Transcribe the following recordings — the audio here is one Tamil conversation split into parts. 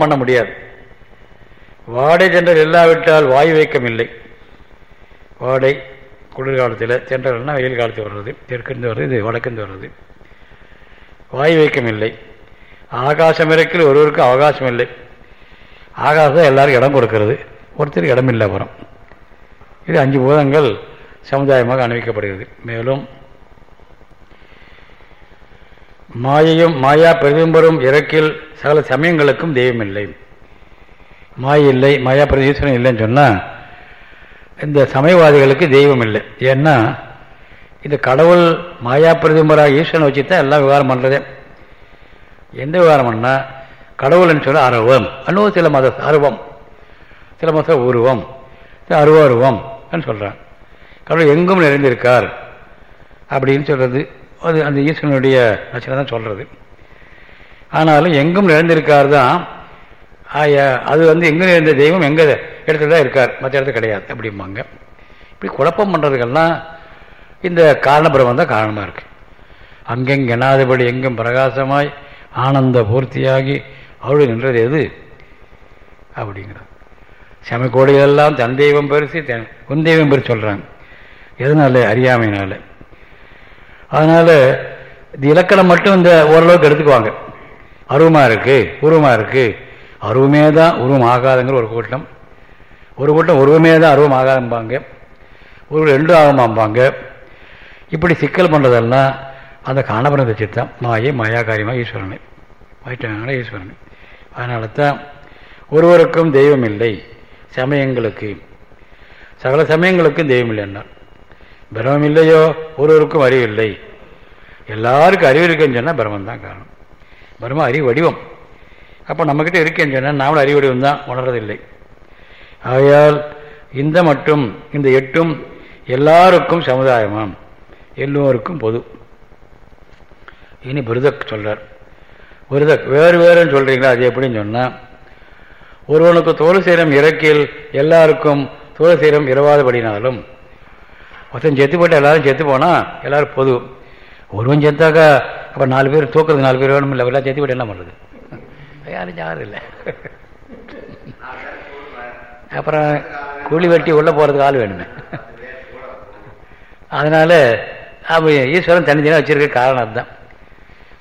பண்ண முடியாது. வாடை தென்றல் இல்லாவிட்டால் வாயு வைக்கம் இல்லை. வாடை குளிர்காலத்தில் சென்றல்னா வெயில் காலத்தில் வர்றது தெற்கிருந்து வர்றது இது வடக்கிருந்து வர்றது. வாயு வைக்கம் இல்லை. ஆகாசம் இறக்கில் ஒருவருக்கும் அவகாசம் இல்லை. ஆகாசம் எல்லாருக்கும் இடம் கொடுக்கிறது. ஒருத்தருக்கு இடம் இல்லை அப்புறம். இது அஞ்சு பூதங்கள் சமுதாயமாக அணிவிக்கப்படுகிறது. மேலும் மாயையும் மாயா பிரதிபரும் இறக்கில் சகல சமயங்களுக்கும் தெய்வம் இல்லை மாய இல்லை மாயா பிரதீஸ்வரன் இல்லைன்னு சொன்னால் இந்த சமயவாதிகளுக்கு தெய்வம் இல்லை ஏன்னா இந்த கடவுள் மாயா பிரதிபராக ஈஸ்வரன் வச்சு தான் எல்லாம் விவகாரம் பண்ணுறதே எந்த விவகாரம் பண்ணால் கடவுள்னு சொல்ல அருவம். அன்னும் சில மத அருவம். சில மத உருவம். அருவருவம் சொல்கிறான் கடவுள் எங்கும் நிறைந்திருக்கார். அப்படின்னு சொல்கிறது அது அந்த ஈஸ்வரனுடைய லட்சணம் தான் சொல்கிறது ஆனாலும் எங்கும் நிறைந்திருக்கார் தான் அது வந்து எங்கே நிறைந்த தெய்வம் எங்கே இடத்துல தான் இருக்கார். மற்ற இடத்துல கிடையாது அப்படிம்பாங்க. இப்படி குழப்பம் பண்ணுறதுக்கெல்லாம் இந்த காரணபிரமம் தான் காரணமாக இருக்குது அங்கெங்க எனாதபடி எங்கும் பிரகாசமாய் ஆனந்த பூர்த்தியாகி அவள் நின்றது எது? அப்படிங்கிறது. செமக்கோடிகளெல்லாம் தன் தெய்வம் பெருசு உன் தெய்வம் பெருசு சொல்கிறாங்க எதனால? அறியாமையினால. அதனால் இது இலக்கணம் மட்டும் இந்த ஓரளவுக்கு எடுத்துக்குவாங்க. அருவமாக இருக்குது உருவமாக இருக்குது அருவமே தான் உருவம் ஆகாதுங்கிற ஒரு கூட்டம். ஒரு கூட்டம் உருவமே தான் அருவம் ஆகாதும்பாங்க. ஒரு ரெண்டும் ஆகமாம்பாங்க. இப்படி சிக்கல் பண்ணுறதெல்லாம் அந்த காணபுரம் வச்சுட்டு தான் மாயை காரியமாக ஈஸ்வரனை. வைட்டாங்க ஈஸ்வரனை. அதனால தான் ஒருவருக்கும் தெய்வம் இல்லை சமயங்களுக்கு. சகல சமயங்களுக்கும் தெய்வம் இல்லை பிரமம் இல்லையோ ஒருவருக்கும் அறிவு இல்லை எல்லாருக்கும் அறிவு இருக்குன்னு சொன்னால் பிரமம் தான் காரணம். பிரம்ம அறிவு வடிவம். அப்போ நம்மக்கிட்ட இருக்கேன்னு சொன்னால் நாமளும் அறிவு வடிவம் தான் உணர்றதில்லை. ஆகையால் இந்த மட்டும் இந்த எட்டும் எல்லாருக்கும் சமுதாயமாம். எல்லோருக்கும் பொது. இனி விருதக் சொல்கிறார் விருதக் வேறு வேறுன்னு சொல்கிறீங்களா அது எப்படின்னு சொன்னால் ஒருவனுக்கு தோல் சீரம் இறக்கில் எல்லாருக்கும் தோல் சீரம் இரவாதபடினாலும் மொத்தம் செத்து போட்டு எல்லாரும் செத்து போனால் எல்லோரும் பொது. ஒருவன் செத்தாக்கா அப்போ நாலு பேர் தூக்குறது நாலு பேர் வேணும் இல்லை எல்லாம் செத்து போட்டு என்ன பண்ணுறது யாரும் யாரும் இல்லை. அப்புறம் கூலி வெட்டி உள்ளே போகிறதுக்கு ஆள் வேணுமே. அதனால் அவன் ஈஸ்வரன் தனித்தனியாக வச்சிருக்க காரணம் அதுதான்.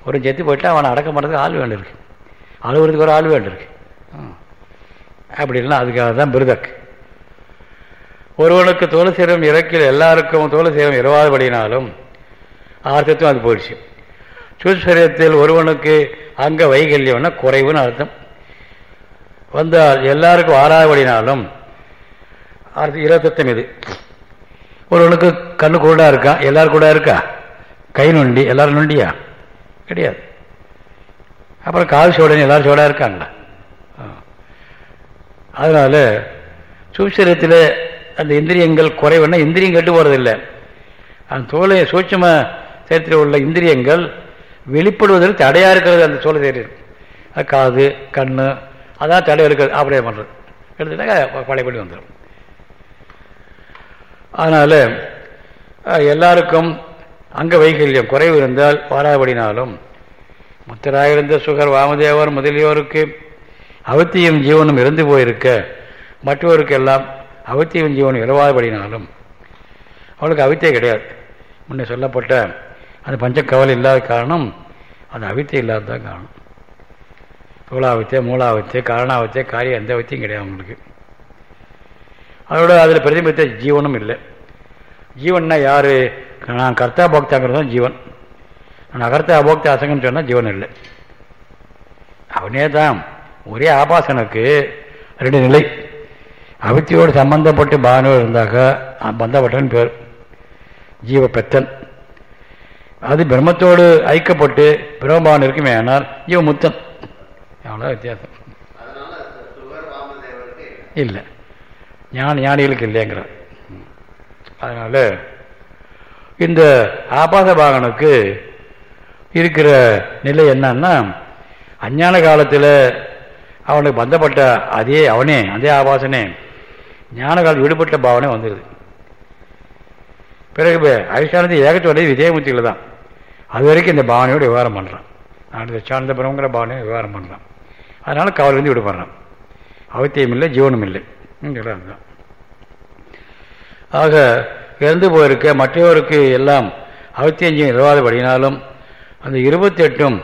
ஒரு செத்து போயிட்டு அவனை அடக்கம் பண்ணுறதுக்கு ஆள் வேண்டியிருக்கு. அழுகுறதுக்கு ஒரு ஆள் வேண்டியிருக்கு. இல்லைன்னா அதுக்காக தான் பிருதக். ஒருவனுக்கு தோல் சேரம் இறக்கில் எல்லாருக்கும் தோல் சேரம் இரவாதபடினாலும் ஆர்த்தத்தும் அது போயிடுச்சு. சூசரியத்தில் ஒருவனுக்கு அங்க வைகல்யம்னா குறைவுன்னு அர்த்தம். வந்தால் எல்லாருக்கும் ஆறாதபடினாலும் அடுத்து இருபத்தத்தம் இது. ஒருவனுக்கு கண்ணு கூட இருக்கா? எல்லாரும் கூட இருக்கா? கை நொண்டி எல்லாரும் நொண்டியா? கிடையாது. அப்புறம் கால் சோடனே எல்லாரும் சோடா இருக்காங்களா? அதனால சூசரியத்தில் அந்த இந்திரியங்கள் குறைவுன்னா இந்திரியம் கெட்டு போகிறதில்லை அந்த சோழ சூட்சம சேர்த்தில் உள்ள இந்திரியங்கள் வெளிப்படுவதற்கு தடையாக இருக்கிறது அந்த சோழ சேரியம் காது கண் அதான் தடை இருக்கிறது. அப்படியே பண்ணுறது எடுத்துட்டாக்க பழையபடி வந்துடும் அதனால் எல்லாருக்கும் அங்க வைகல்யம் குறைவு இருந்தால் வாராபடினாலும் முத்தராக இருந்த சுகர் வாமதேவர் முதலியோருக்கு அவத்தியம் ஜீவனும் இறந்து போயிருக்க மற்றவருக்கு எல்லாம் அவத்தியம் ஜீவன் இரவாதபடினாலும் அவளுக்கு அவித்தே கிடையாது. முன்னே சொல்லப்பட்ட அந்த பஞ்சக்கவலை இல்லாத காரணம் அது அவித்தை இல்லாததான் காரணம். தோளாவித்தே மூலாவித்தே காரணாவித்தே காரியம் எந்த வித்தையும் கிடையாது அவங்களுக்கு. அதோட அதில் பிரதிபலித்த ஜீவனும் இல்லை. ஜீவன்னா யார்? நான் கர்த்தா போக்தாங்கிறது தான் ஜீவன். நான் அகர்த்தா அபோக்தா அசங்கன்னு சொன்னால் ஜீவன் இல்லை. அவனே தான் ஒரே ஆபாசனுக்கு ரெண்டு நிலை. அவித்தியோடு சம்பந்தப்பட்டு பானோடு இருந்தாக்கா பந்தப்பட்டன் பேர் ஜீவ பெத்தன் அது பிரம்மத்தோடு ஐக்கப்பட்டு பிரம்மபாவன் இருக்குமே ஆனால் ஜீவ முத்தன் அவ்வளோ வித்தியாசம். இல்லை. ஞான ஞானிகளுக்கு இல்லைங்கிறார் அதனால் இந்த ஆபாச பாகனுக்கு இருக்கிற நிலை என்னன்னா அஞ்ஞான காலத்தில் அவனுக்கு பந்தப்பட்ட அதே அவனே அதே ஆபாசனே. ஞான காலம் விடுபட்ட பாவனை வந்துடுது பிறகு அதிஷ்டானத்தை ஏகத்தோடைய விஜயமுத்தியில் தான். அது வரைக்கும் இந்த பாவனையோடு விவகாரம் பண்ணுறான் நான் தச்சானந்த பிரம்மங்கிற பாவனையை விவகாரம் பண்ணுறான் அதனால் கவலைந்து விடுபடுறான் அவத்தியம் இல்லை ஜீவனும் இல்லை. அதுதான். ஆக இறந்து போயிருக்க மற்றவருக்கு எல்லாம் அவத்தியஞ்சி நிலவாதபடினாலும் அந்த இருபத்தெட்டும்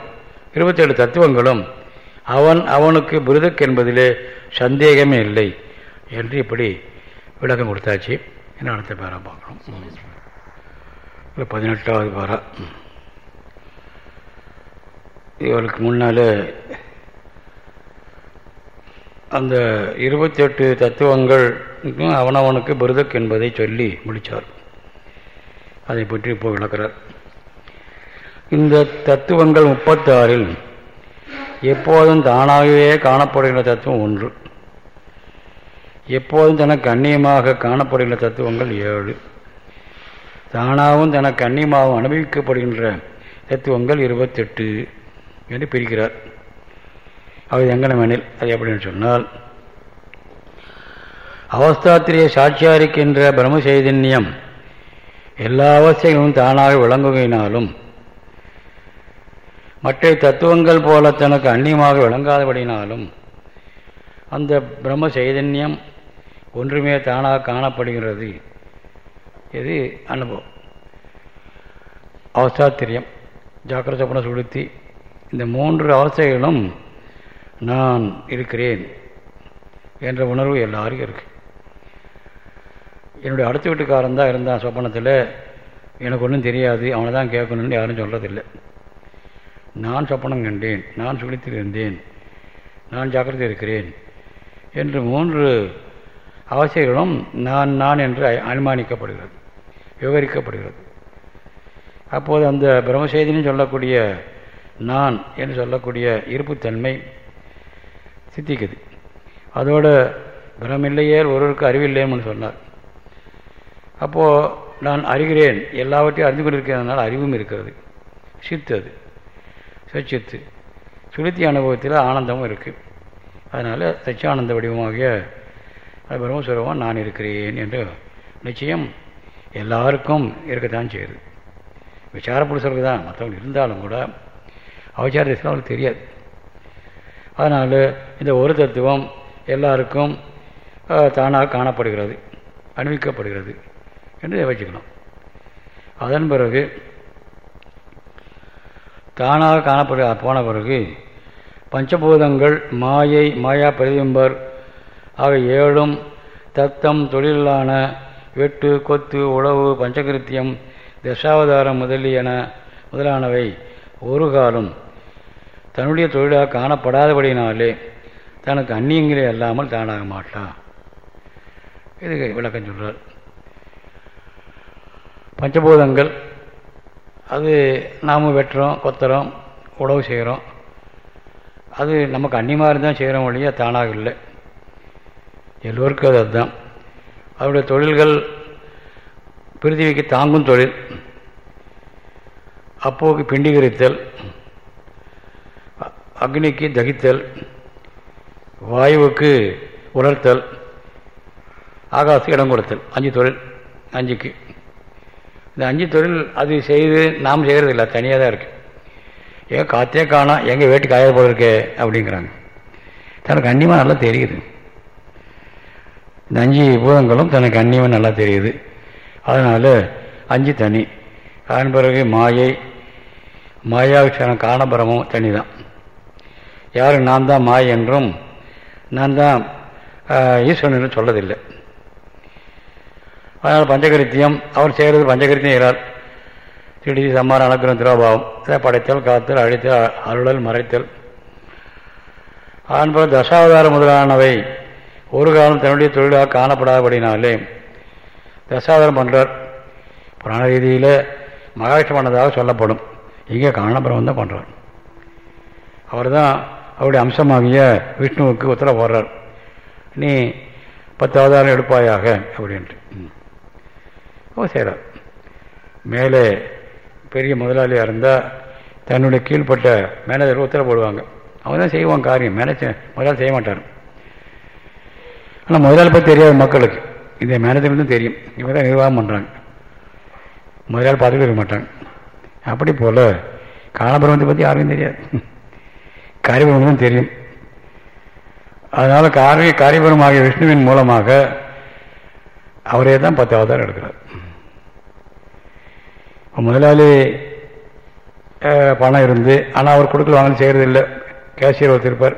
இருபத்தெட்டு தத்துவங்களும் அவன் அவனுக்கு பிருதக் என்பதிலே சந்தேகமே இல்லை. என்று இப்படி விளக்கம் கொடுத்தாச்சு. என்ன அடுத்த பேரா பார்க்கணும். இல்லை பதினெட்டாவது பேரா. இவளுக்கு முன்னால் அந்த இருபத்தி எட்டு தத்துவங்கள் அவனவனுக்கு பிருதக் என்பதை சொல்லி முடித்தார் அதை பற்றி இப்போ விளக்கிறார். இந்த தத்துவங்கள் முப்பத்தாறில் எப்போதும் தானாகவே காணப்படுகின்ற தத்துவம் ஒன்று. எப்போதும் தனக்கு அந்நியமாக காணப்படுகின்ற தத்துவங்கள் ஏழு. தானாகவும் தனக்கு அந்நியமாகவும் அனுபவிக்கப்படுகின்ற தத்துவங்கள் இருபத்தெட்டு என்று பிரிக்கிறார். அவர் எங்கனமெனில் அது எப்படின்னு சொன்னால் அவஸ்தாத்திரியை சாட்சியாரிக்கின்ற பிரம்ம சைதன்யம் எல்லா அவஸ்தைகளும் தானாக விளங்குகினாலும் மற்ற தத்துவங்கள் போல தனக்கு அந்நியமாக விளங்காதபடினாலும் அந்த பிரம்ம சைதன்யம் ஒன்றுமே தானாக காணப்படுகிறது. இது அனுபவம். அவசாத்திரியம். ஜாக்கிர சொப்பன சுளுத்தி இந்த மூன்று அவஸ்தைகளும் நான் இருக்கிறேன் என்ற உணர்வு எல்லாருக்கும் இருக்குது என்னுடைய அடுத்த வீட்டுக்காரன் தான் இருந்தான் சொப்பனத்தில். எனக்கு ஒன்றும் தெரியாது. அவனை தான் கேட்கணும்னு யாரும் சொல்கிறதில்லை நான் சொப்பனம் கண்டேன். நான் சுழித்தில் இருந்தேன் நான் ஜாக்கிரதை இருக்கிறேன் என்று மூன்று அவசியங்களும் நான் நான் என்று அனுமானிக்கப்படுகிறது விவரிக்கப்படுகிறது. அப்போது அந்த பிரம்மசெய்தின்னு சொல்லக்கூடிய நான் என்று சொல்லக்கூடிய இருப்புத்தன்மை சித்திக்குது. அதோடு பிரமில்லையே ஒருவருக்கு அறிவில்லைன்னு சொன்னார். அப்போது நான் அறிகிறேன் எல்லாவற்றையும் அறிந்து கொண்டிருக்கிறதுனால அறிவும் இருக்கிறது. சித்து அது. சச்சித்து. சுளுத்தி அனுபவத்தில் ஆனந்தமும் இருக்குது அதனால் சச்சியானந்த வடிவமாகிய அது பிரம்மஸ்வரமாக நான் இருக்கிறேன் என்று நிச்சயம் எல்லாருக்கும் இருக்கத்தான் செய்யுது. விசார புருஷருக்கு தான் மற்றவங்க இருந்தாலும் கூட அவசார திசை அவங்களுக்கு தெரியாது. அதனால் இந்த ஒரு தத்துவம் எல்லாருக்கும் தானாக காணப்படுகிறது அணிவிக்கப்படுகிறது என்று வச்சுக்கணும் அதன் பிறகு தானாக காணப்படுகிற போன பிறகு பஞ்சபூதங்கள் மாயை மாயா பிரதிபிம்பர் ஆக ஏழும் தத்தம் தொழிலான வெட்டு கொத்து உழவு பஞ்சகிருத்தியம் தசாவதாரம் முதலியன முதலானவை. ஒரு காலம் தன்னுடைய தொழிலாக காணப்படாதபடினாலே தனக்கு அந்நியங்களே அல்லாமல் தானாக மாட்டான் இது விளக்கம் சொல்கிறார் பஞ்சபூதங்கள் அது நாம் வெட்டுறோம் கொத்துறோம் உழவு செய்கிறோம் அது நமக்கு அந்நியமாக இருந்தால் செய்கிறோம் வழியாக தானாக இல்லை. எல்லோருக்கும் அது அதுதான். அவருடைய தொழில்கள் பிரித்திவிக்கு தாங்கும் தொழில். அப்போக்கு பிண்டிகரித்தல் அக்னிக்கு தகித்தல் வாயுவுக்கு உலர்த்தல் ஆகாசு இடம் கொடுத்தல். அஞ்சு தொழில் அஞ்சுக்கு. இந்த அஞ்சு தொழில் அது செய்து நாம் செய்கிறது இல்லை தனியாக தான் இருக்குது ஏன் காற்றே காணா எங்கள் வேட்டுக்கு காய போல இருக்கே அப்படிங்கிறாங்க. தனக்கு அந்நியமாக நல்லா தெரியுது. இந்த அஞ்சு பூதங்களும் தனக்கு அன்னியமும் நல்லா தெரியுது. அதனால் அஞ்சு தனி. அதன் பிறகு மாயை. மாயாவிஷான காரணபரமும் தனி தான் யாரும் நான் தான் மாய் என்றும் நான் தான் ஈஸ்வரன் என்று சொல்லதில்லை. அதனால் பஞ்சகரித்தியம் அவர் செய்கிறது பஞ்சகரித்தியம் செய்கிறார் திடி சம்மாரம் அனுக்கிறம் திரோபாவம் இதை படைத்தல் காத்தல் அழித்தல் அருளல் மறைத்தல். அதன்போல் தசாவதாரம் முதலானவை ஒரு காலம் தன்னுடைய தொழிலாக காணப்படாதபடினாலே தசாதாரம் பண்ணுறார் புராண ரீதியில் மகாவிஷ்ணு பண்ணதாக சொல்லப்படும். இங்கே காணபுரம் தான் பண்ணுறார் அவர் தான் அவருடைய அம்சமாகிய விஷ்ணுவுக்கு உத்தரவு போடுறார் நீ பத்து அவதாரம் எடுப்பாயாக அப்படின்ட்டு. ஓ செய்கிறார் மேலே பெரிய முதலாளியாக இருந்தால் தன்னுடைய கீழ்ப்பட்ட மேனேஜர் உத்தரவு போடுவாங்க. அவன் தான் செய்வான் காரியம். மேனேஜர் முதலாளி செய்ய மாட்டார். ஆனால் முதலாளி பற்றி தெரியாது மக்களுக்கு. இந்த மேனேஜர் தான் தெரியும். இவங்க தான் நிர்வாகம் பண்ணுறாங்க முதலாளி பார்த்துட்டு இருக்க மாட்டாங்க. அப்படி போல் காலபிரமத்தை பற்றி யாருக்கும் தெரியாது. காரியபிரமம் தான் தெரியும். அதனால் காரிய காரியபுரமாகிய விஷ்ணுவின் மூலமாக அவரே தான் பத்து அவதாரம் எடுக்கிறார். முதலாளி பணம் இருந்து ஆனால் அவர் கொடுக்கல வாங்கல செய்கிறது இல்லை கேஷியர் வச்சுருப்பார்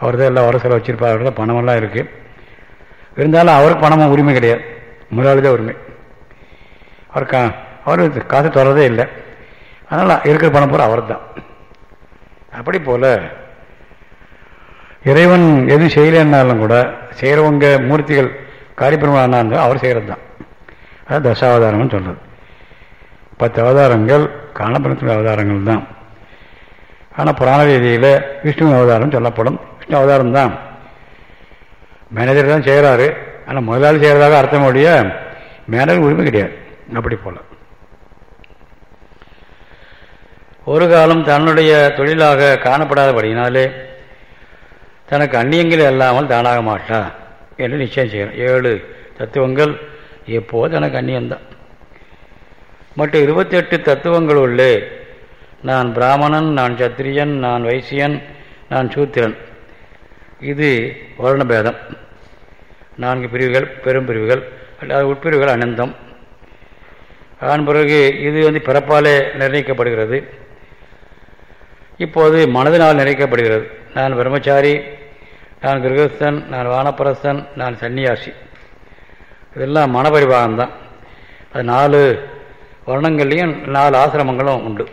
அவர் தான் எல்லாம் வர செலவு வச்சுருப்பார். அவர் தான் பணமெல்லாம் இருக்குது இருந்தாலும் அவருக்கு பணமும் உரிமை கிடையாது. முதலாளி தான் உரிமை. அவர் கா அவர் காசு தரதே இல்லை. அதனால் இருக்கிற பணம் பூரா அவர் தான் அப்படி போல் இறைவன் எதுவும் செய்யலைன்னாலும் கூட செய்கிறவங்க மூர்த்திகள் காரியப்பிரமாணம் இருந்தால் அவர் செய்கிறது தான் அது தசாவதாரம்னு சொல்கிறது பத்து அவதாரங்கள் காணப்படக்கூடிய அவதாரங்கள் தான் ஆனால் புராண ரீதியில் விஷ்ணு அவதாரம் சொல்லப்படும். விஷ்ணு அவதாரம் தான் மேனேஜர் தான் செய்கிறாரு ஆனால் முதலாளி செய்கிறதாக அர்த்தமுடைய மேனேஜர் உரிமை கிடையாது. அப்படி போல். ஒரு காலம் தன்னுடைய தொழிலாக காணப்படாதபடினாலே தனக்கு அந்நியங்கள் இல்லாமல் தானாக மாட்டா என்று நிச்சயம் செய்யணும் ஏழு தத்துவங்கள் எப்போது தனக்கு அந்நியந்தான் மற்ற இருபத்தெட்டு தத்துவங்களுள்ளே நான் பிராமணன் நான் சத்திரியன் நான் வைசியன் நான் சூத்திரன். இது வருணபேதம். நான்கு பிரிவுகள் பெரும் பிரிவுகள் அல்லது உட்பிரிவுகள் அனந்தம். அதன் பிறகு இது வந்து பிறப்பாலே நிர்ணயிக்கப்படுகிறது. இப்போது மனதினால் நிர்ணயிக்கப்படுகிறது நான் பிரம்மச்சாரி நான் கிரகஸ்தன் நான் வானப்பிரஸ்தன் நான் சன்னியாசி. இதெல்லாம் மனபரிபாகம்தான். அது நாலு வருணங்கள்லேயும் நாலு ஆசிரமங்களும் உண்டு.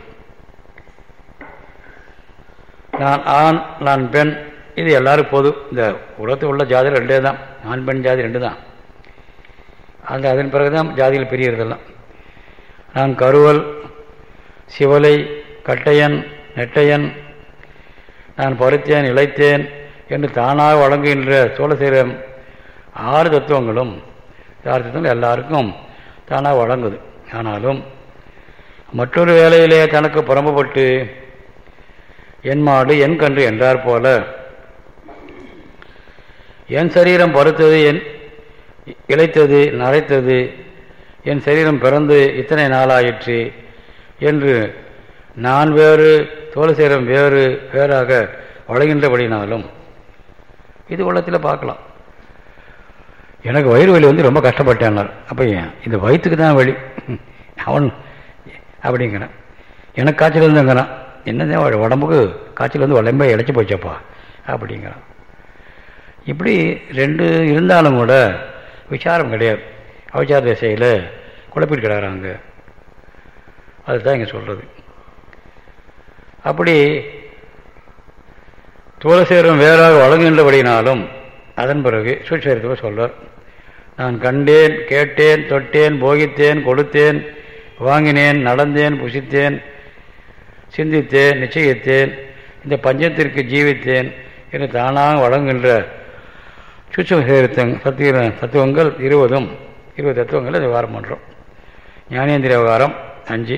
நான் ஆண் நான் பெண் இது எல்லாரும் போதும். இந்த உலகத்தில் உள்ள ஜாதி ரெண்டே தான் ஆண் பெண் ஜாதி ரெண்டு தான் அந்த அதன் பிறகு தான் ஜாதிகள் பிரியறதெல்லாம் நான் கருவல் சிவலை கட்டையன் நெட்டையன் நான் பருத்தேன் இழைத்தேன் என்று தானாக வழங்குகின்ற சோழசீரம் ஆறு தத்துவங்களும் ஆறு தத்துவங்கள் எல்லாருக்கும் தானாக வழங்குது. ஆனாலும் மற்றொரு வேலையிலே தனக்கு புறம்பப்பட்டு என் மாடு என் கன்று என்றார் போல என் சரீரம் பருத்தது என் இழைத்தது நரைத்தது என் சரீரம் பிறந்து இத்தனை நாளாயிற்று என்று நான் வேறு தோல் வேறு வேறாக வழங்கின்றபடினாலும் இது உள்ளத்தில் பார்க்கலாம். எனக்கு வயிறு வலி வந்து ரொம்ப கஷ்டப்பட்டேன் அப்போ இந்த வயிற்றுக்கு தான் வழி அவன் அப்படிங்கிறான். எனக்கு காய்ச்சல் இருந்துங்கிறான் என்னதான் உடம்புக்கு காய்ச்சல் வந்து உடம்பே இழைச்சி போச்சப்பா? அப்படிங்கிறான். இப்படி ரெண்டு இருந்தாலும் கூட விசாரம் கிடையாது. அவசார திசையில் குழப்பிட்டு கிடக்கிறாங்க அதுதான் இங்கே சொல்கிறது அப்படி தூளசேரம் வேறாக வழங்குகின்றபடினாலும் அதன் பிறகு சுச்சரித்துவ சொல்வார் நான் கண்டேன் கேட்டேன் தொட்டேன் போகித்தேன் கொடுத்தேன் வாங்கினேன் நடந்தேன் புசித்தேன் சிந்தித்தேன் நிச்சயித்தேன் இந்த பஞ்சத்திற்கு ஜீவித்தேன் என்று தானாக வழங்குகின்ற சுச்சம் சேர்த்தங் சத்திய தத்துவங்கள் இருபதும் இருபது தத்துவங்கள் விவகாரம் பண்ணுறோம் ஞானேந்திரிய விவகாரம் அஞ்சு.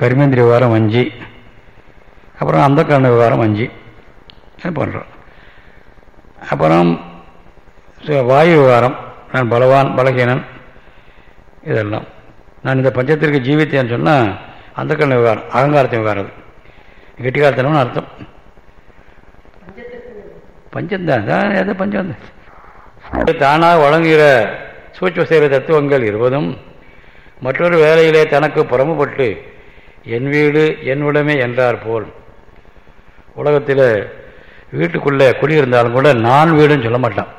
கர்மேந்திரிய விவகாரம் அஞ்சு. அப்புறம் அந்த கரண விவகாரம் அஞ்சு பண்ணுறோம் அப்புறம் வாயு விவகாரம் நான் பலவான் பலகீனன். இதெல்லாம். நான் இந்த பஞ்சத்திற்கு ஜீவித்தேன்னு சொன்னால் அந்த கண்ண விவகாரம் அகங்காரத்தின் விவகாரம் கெட்டிக்காரத்தனம்னு அர்த்தம். பஞ்சம்தான் எது பஞ்சம் தான் தானாக வழங்குகிற சூட்ச செய்கிற தத்துவங்கள் இருவதும் மற்றொரு வேலையிலே தனக்கு புறமுபட்டு என் வீடு என் உடமை என்றார் போல். உலகத்தில் வீட்டுக்குள்ளே குடியிருந்தாலும் கூட நான் வீடுன்னு சொல்ல மாட்டான்.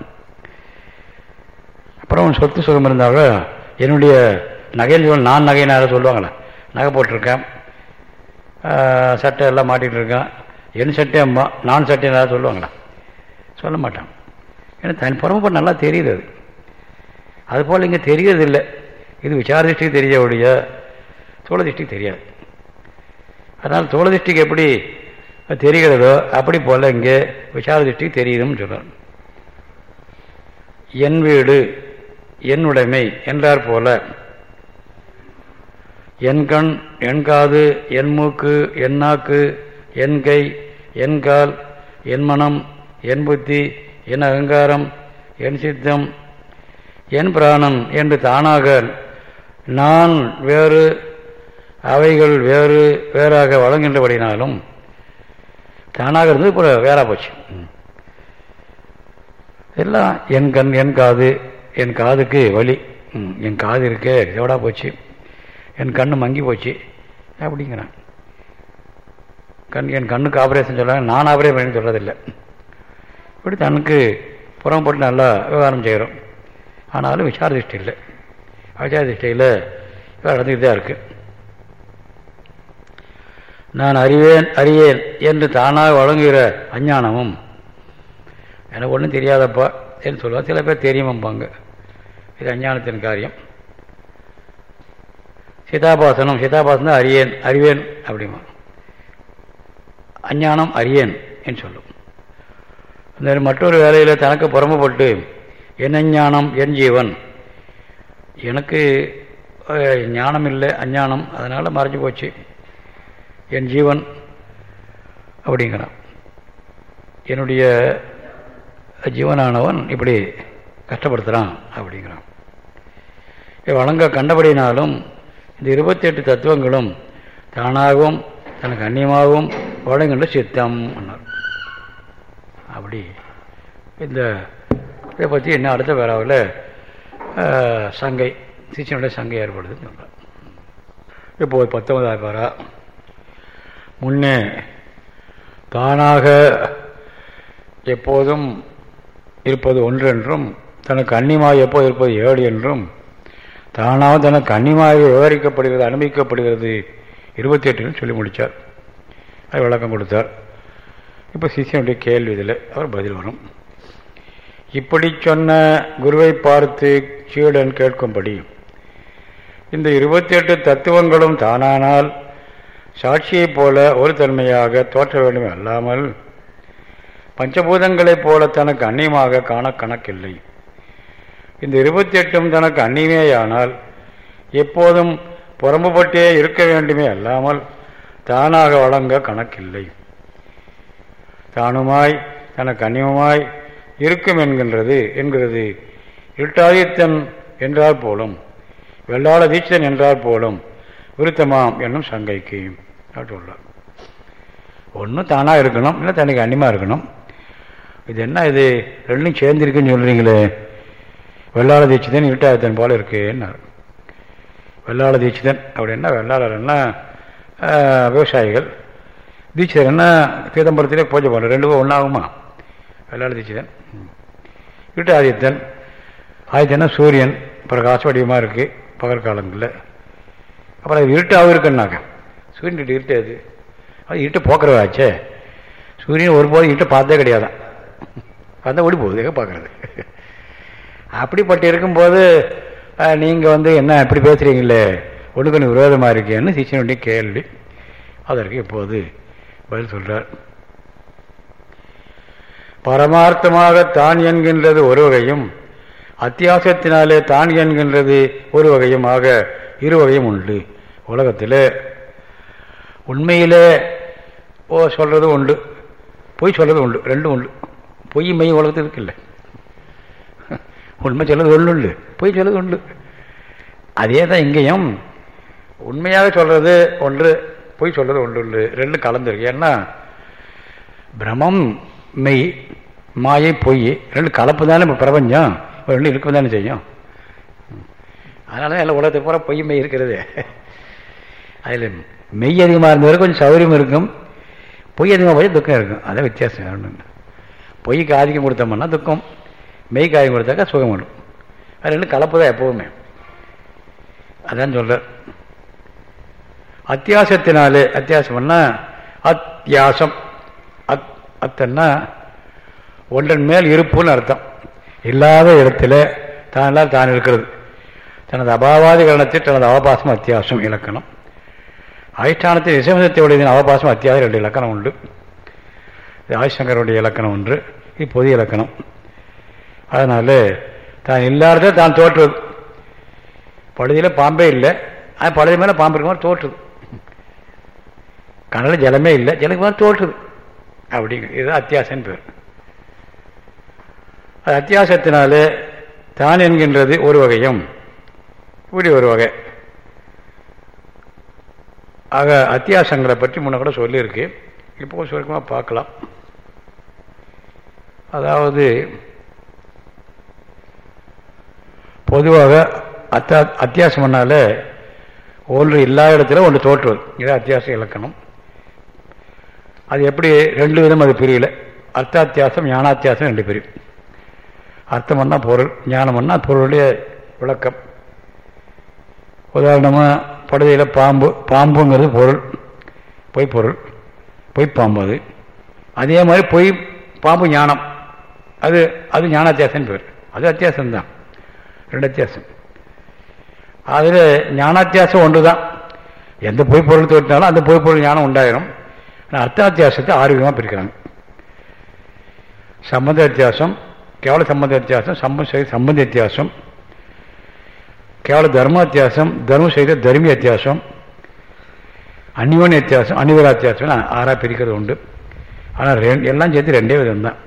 அப்புறம் சொத்து சுகம் இருந்தாலும் என்னுடைய நகைன்னு சொல்ல நான் நகைனால சொல்லுவாங்களே நகை போட்டிருக்கேன். சட்டை எல்லாம் மாட்டிகிட்டு இருக்கேன். என் சட்டை அம்மா நான் சட்டைனால சொல்லுவாங்களா. சொல்ல மாட்டான். ஏன்னா தன் புறம்பு நல்லா தெரியுது அது. அதுபோல் இங்கே தெரியறது இல்லை. இது விசார திருஷ்டிக்கு தெரியவுடைய தோழ திருஷ்டிக்கு தெரியாது. அதனால் தோழ திருஷ்டிக்கு எப்படி தெரிகிறதோ அப்படி போல் இங்கே விசார திருஷ்டிக்கு தெரியுதுன்னு சொல்கிறார் என் வீடு என் உடைமை என்றார் போல என் கண் என் காது என் மூக்கு என் நாக்கு என் கை என் கால் என் மனம் என் புத்தி என் அகங்காரம் என் சித்தம் என் பிராணம் என்று தானாக நான் வேறு அவைகள் வேறு வேறாக வழங்குகின்றபடினாலும் தானாக இருந்து இப்போ வேறா போச்சு. எல்லாம் என் கண் என் காது என் காதுக்கு வலி. ம், என் காது இருக்கே எவடா போச்சு. என் கண்ணு மங்கி போச்சு. அப்படிங்கிறான். கண் என் கண்ணுக்கு ஆப்ரேஷன் சொல்கிறாங்க நான் ஆப்ரேஷன் பண்ணி சொல்கிறதில்லை இப்படி தனக்கு புறம் போட்டு நல்லா விவகாரம் செய்கிறோம் ஆனாலும் விசார திருஷ்டி இல்லை விசார திருஷ்டியில் நடந்துக்கிட்டு தான் இருக்குது நான் அறிவேன் அறியேன் என்று தானாக வழங்குகிற அஞ்ஞானமும் எனக்கு ஒன்றும் தெரியாதப்பா என்று சொல்லுவாங்க சில பேர் தெரியுமாம்பாங்க. இது அஞ்ஞானத்தின் காரியம். சீதாபாசனம் சீதாபாசனம் அறியேன் அறிவேன் அப்படிமா. அஞ்ஞானம் அறியேன் என்று சொல்லும். இந்த மற்றொரு வேலையில் தனக்கு புறம்பப்பட்டு என் அஞ்ஞானம் என் ஜீவன்? எனக்கு ஞானம் இல்லை அஞ்ஞானம். அதனால் மறைஞ்சு போச்சு. என் ஜீவன் அப்படிங்கிறான். என்னுடைய ஜீவனானவன் இப்படி கஷ்டப்படுத்துகிறான் அப்படிங்கிறான். வழங்க கண்டபடினாலும் இந்த இருபத்தெட்டு தத்துவங்களும் தானாகவும் தனக்கு அந்நியமாகவும் வழங்குகின்ற சித்தம் அன்னார். அப்படி. இந்த இதை பற்றி என்ன அடுத்த வேறாவில் சங்கை சிச்சனுடைய சங்கை ஏற்படுதுன்னு சொல்கிறார் இப்போ பத்தொன்பதாவது பேரா முன்னே தானாக எப்போதும் இருப்பது ஒன்று என்றும் தனக்கு அன்னிமாக எப்போது இருப்பது ஏழு என்றும் தானாக தனக்கு அன்னிமாக விவரிக்கப்படுகிறது அனுபவிக்கப்படுகிறது இருபத்தி எட்டுன்னு சொல்லி முடித்தார் அது விளக்கம் கொடுத்தார். இப்போ சிஷியனுடைய கேள்வி இதில் அவர் பதில் வரும். இப்படி சொன்ன குருவை பார்த்து சீடன் கேட்கும்படி இந்த இருபத்தி எட்டு தத்துவங்களும் தானானால் சாட்சியைப் போல ஒரு தன்மையாக தோற்ற வேண்டுமே அல்லாமல் பஞ்சபூதங்களைப் போல தனக்கு அந்நியமாக காண கணக்கில்லை. இந்த இருபத்தி எட்டும் தனக்கு அந்நியமேயானால் எப்போதும் புறம்புபட்டே இருக்க வேண்டுமே அல்லாமல் தானாக வழங்க கணக்கில்லை. தானுமாய் தனக்கு அந்நியமாய் இருக்கும் என்கின்றது என்கிறது. இருட்டாதித்தன் என்றால் போலும் வெள்ளாள தீட்சன் என்றால் போலும் விருத்தமாம் என்னும் சங்கைக்கு. சொல்றார். ஒன்றும் தானாக இருக்கணும் இல்லை தனக்கு அன்னிமா இருக்கணும். இது என்ன இது? ரெண்டும் சேர்ந்துருக்குன்னு சொல்கிறீங்களே வெள்ளாள தீட்சிதன் இருட்டாதித்தன் போல இருக்குன்னார் வெள்ளாள தீட்சிதன் அப்படின்னா வெள்ளாளர்னா விவசாயிகள். தீட்சிதர் என்ன சிதம்பரத்திலே பூஜை பண்ணுற ரெண்டு பேரும் ஒன்றாகுமா வெள்ளாள தீட்சிதன் இட்டு இருட்டாதித்தன் ஆதித்தன்னா சூரியன் பிரகாச வடிவமாக இருக்குது பகற்காலங்களில் அப்புறம் அது இருட்டாகவும் இருக்குன்னாக்க சூரியன் கிட்ட இருட்டு அது அது இருட்டு போக்குறவாச்சே சூரியன் ஒருபோது இருட்டை பார்த்தே கிடையாதான் பார்த்தா ஓடி போகுது எங்கே பார்க்குறது? அப்படிப்பட்டு இருக்கும்போது நீங்கள் வந்து என்ன இப்படி பேசுகிறீங்களே ஒன்றுக்கு ஒன்று விரோதமாக இருக்கேன்னு சிச்சனுடைய கேள்வி. அதற்கு இப்போது பதில் சொல்றார். பரமார்த்தமாக தான் என்கின்றது ஒரு வகையும் அத்தியாசத்தினாலே தான் என்கின்றது ஒரு வகையும் ஆக இரு வகையும் உண்டு. உலகத்தில் உண்மையிலே ஓ சொல்கிறது உண்டு. பொய் சொல்கிறது உண்டு. ரெண்டும் உண்டு. பொய் மெய் உலகத்தில் இருக்குல்ல. உண்மை சொல்றது ஒன்று உண்டு பொய் சொல்றது உண்டு. அதே தான் இங்கேயும் உண்மையாக சொல்றது ஒன்று பொய் சொல்றது ஒன்று உண்டு ரெண்டும் கலந்துருக்கு ஏன்னா பிரமம் மெய் மாயை பொய் ரெண்டு கலப்பு தானே இப்போ பிரபஞ்சம்? ரெண்டு இருக்க தானே செய்யும்? அதனால தான் எல்லாம் உலகத்துக்கு பூரா பொய் மெய் இருக்கிறது. அதில் மெய் அதிகமாக இருந்தவரை கொஞ்சம் சௌகரியம் இருக்கும். பொய் அதிகமாக போய் துக்கம் இருக்கும். அதான் வித்தியாசம். ஒன்று பொய்க்கு ஆதிக்கம் கொடுத்தோம்னா துக்கம். மெய்க்கு ஆதிக்கம் கொடுத்தாக்கா சுகம் வரும். அது ரெண்டும் கலப்பு தான் எப்போவுமே. அதான் சொல்கிறார் அத்தியாசத்தினாலே அத்தியாசம்னா அத்தியாசம். அத் அத்தன்னா ஒன்றன் மேல் இருப்புன்னு அர்த்தம். இல்லாத இடத்துல தானெல்லாம் தான் இருக்கிறது. தனது அபாவாதி கரணத்தில் தனது அவபாசம் அத்தியாசம் இலக்கணம். அதிஷ்டானத்தில் விசமசத்தை அவபாசம் அத்தியாசம் ரெண்டு இலக்கணம் உண்டு. இது ஆதிசங்கருடைய இலக்கணம் ஒன்று. இது பொது இலக்கணம். அதனால தான் இல்லாத தான் தோற்றுவது. பழுதியில் பாம்பே இல்லை. அது பழுதி மேலே பாம்பு இருக்க மாதிரி தோற்றுது. கனலில் ஜலமே இல்லை. ஜலக்கு மாதிரி தோற்றுது. அப்படிங்க. இது அத்தியாசம் பேர். அது அத்தியாசத்தினாலே தான் என்கின்றது ஒரு வகையும். இப்படி ஒரு வகை. ஆக அத்தியாசங்களை பற்றி முன்ன கூட சொல்லியிருக்கு. இப்போ சுருக்கமாக பார்க்கலாம். அதாவது பொதுவாக அத்தா அத்தியாசம் பண்ணால ஒன்று இல்லாத இடத்துல ஒன்று தோற்றுவது. இது அத்தியாச இலக்கணம். அது எப்படி ரெண்டு விதம் அது பிரியல. அர்த்தாத்தியாசம் ஞானாத்தியாசம் ரெண்டு பிரிவு அர்த்தம் பண்ணால் பொருள் ஞானம் பண்ணால் பொருளுடைய விளக்கம். உதாரணமாக படுதையில் பாம்பு பாம்புங்கிறது பொருள் பொய் பொருள் பொய் பாம்பு அது. அதே மாதிரி பொய் பாம்பு ஞானம். அது அது ஞானாத்தியாசம் பேர். அது அத்தியாசம்தான் ரெண்டு அத்தியாசம். அதில் ஞானாத்தியாசம் ஒன்று தான் எந்த பொய் பொருள் தோட்டினாலும் அந்த பொய் பொருள் ஞானம் உண்டாயிரும். அர்த்தாத்தியாசத்தை ஆறு விதமாக பிரிக்கிறாங்க சம்பந்த வித்தியாசம் கேவல சம்பந்த வித்தியாசம் சம்பந்த சம்பந்த வித்தியாசம் கேவல தர்மாத்தியாசம் தர்மம் செய்த தர்மிய வித்தியாசம் அந்நிவன் வித்தியாசம் அணிவராத்தியாசம் ஆறாக பிரிக்கிறது உண்டு. ஆனால் ரெண்டு எல்லாம் சேர்த்து ரெண்டே விதம் தான்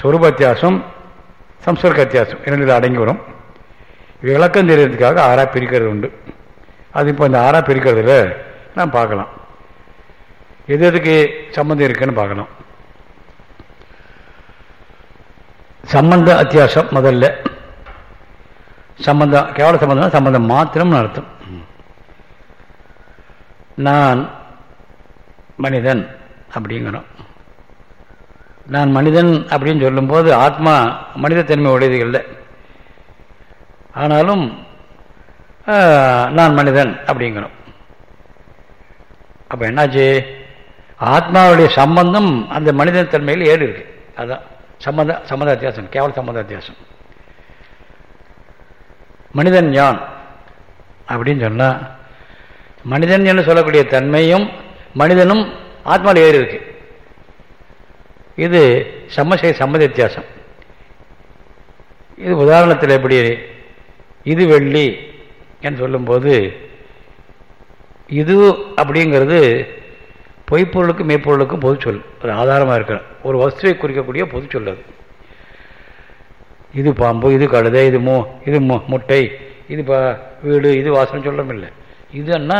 சொரூபத்தியாசம் சம்ஸ்கர்க வித்தியாசம் இரண்டு அடங்கி வரும். விளக்கம் தெரியறதுக்காக ஆறாக பிரிக்கிறது உண்டு. அது இப்போ இந்த ஆறாக பிரிக்கிறதுல நாம் பார்க்கலாம். எது எதுக்கு சம்மந்தம் இருக்குன்னு பார்க்கணும். சம்பந்த அத்தியாசம் முதல்ல. சம்பந்தம் கேவல சம்பந்தம் சம்பந்தம் மாத்திரம்னு அர்த்தம். நான் மனிதன் அப்படிங்கிறோம் நான் மனிதன் அப்படின்னு சொல்லும்போது ஆத்மா மனிதத்தன்மை உடையது இல்லை. ஆனாலும் நான் மனிதன் அப்படிங்கிறோம் அப்போ என்னாச்சு? ஆத்மாவுடைய சம்பந்தம் அந்த மனிதன் தன்மையில் ஏறி இருக்கு. அதுதான் சம்பந்த சம்பந்த வித்தியாசம் கேவல சம்பந்த வித்தியாசம் மனிதன் யான்? அப்படின்னு சொன்னால் மனிதன் என்று சொல்லக்கூடிய தன்மையும் மனிதனும் ஆத்மாவில் ஏறி இருக்கு. இது சமசை சம்மத வித்தியாசம் இது உதாரணத்தில் எப்படி இது வெள்ளி என்று சொல்லும்போது இது அப்படிங்கிறது பொய்ப்பொருளுக்கும் மெய்ப்பொருளுக்கும் பொது சொல். அது ஆதாரமாக இருக்கிற ஒரு வஸ்துவை குறிக்கக்கூடிய பொது சொல் அது. இது பாம்பு இது கழுதை இது மு இது மு முட்டை இது வீடு இது வாசனம் சொல்லவும் இல்லை. இதுன்னா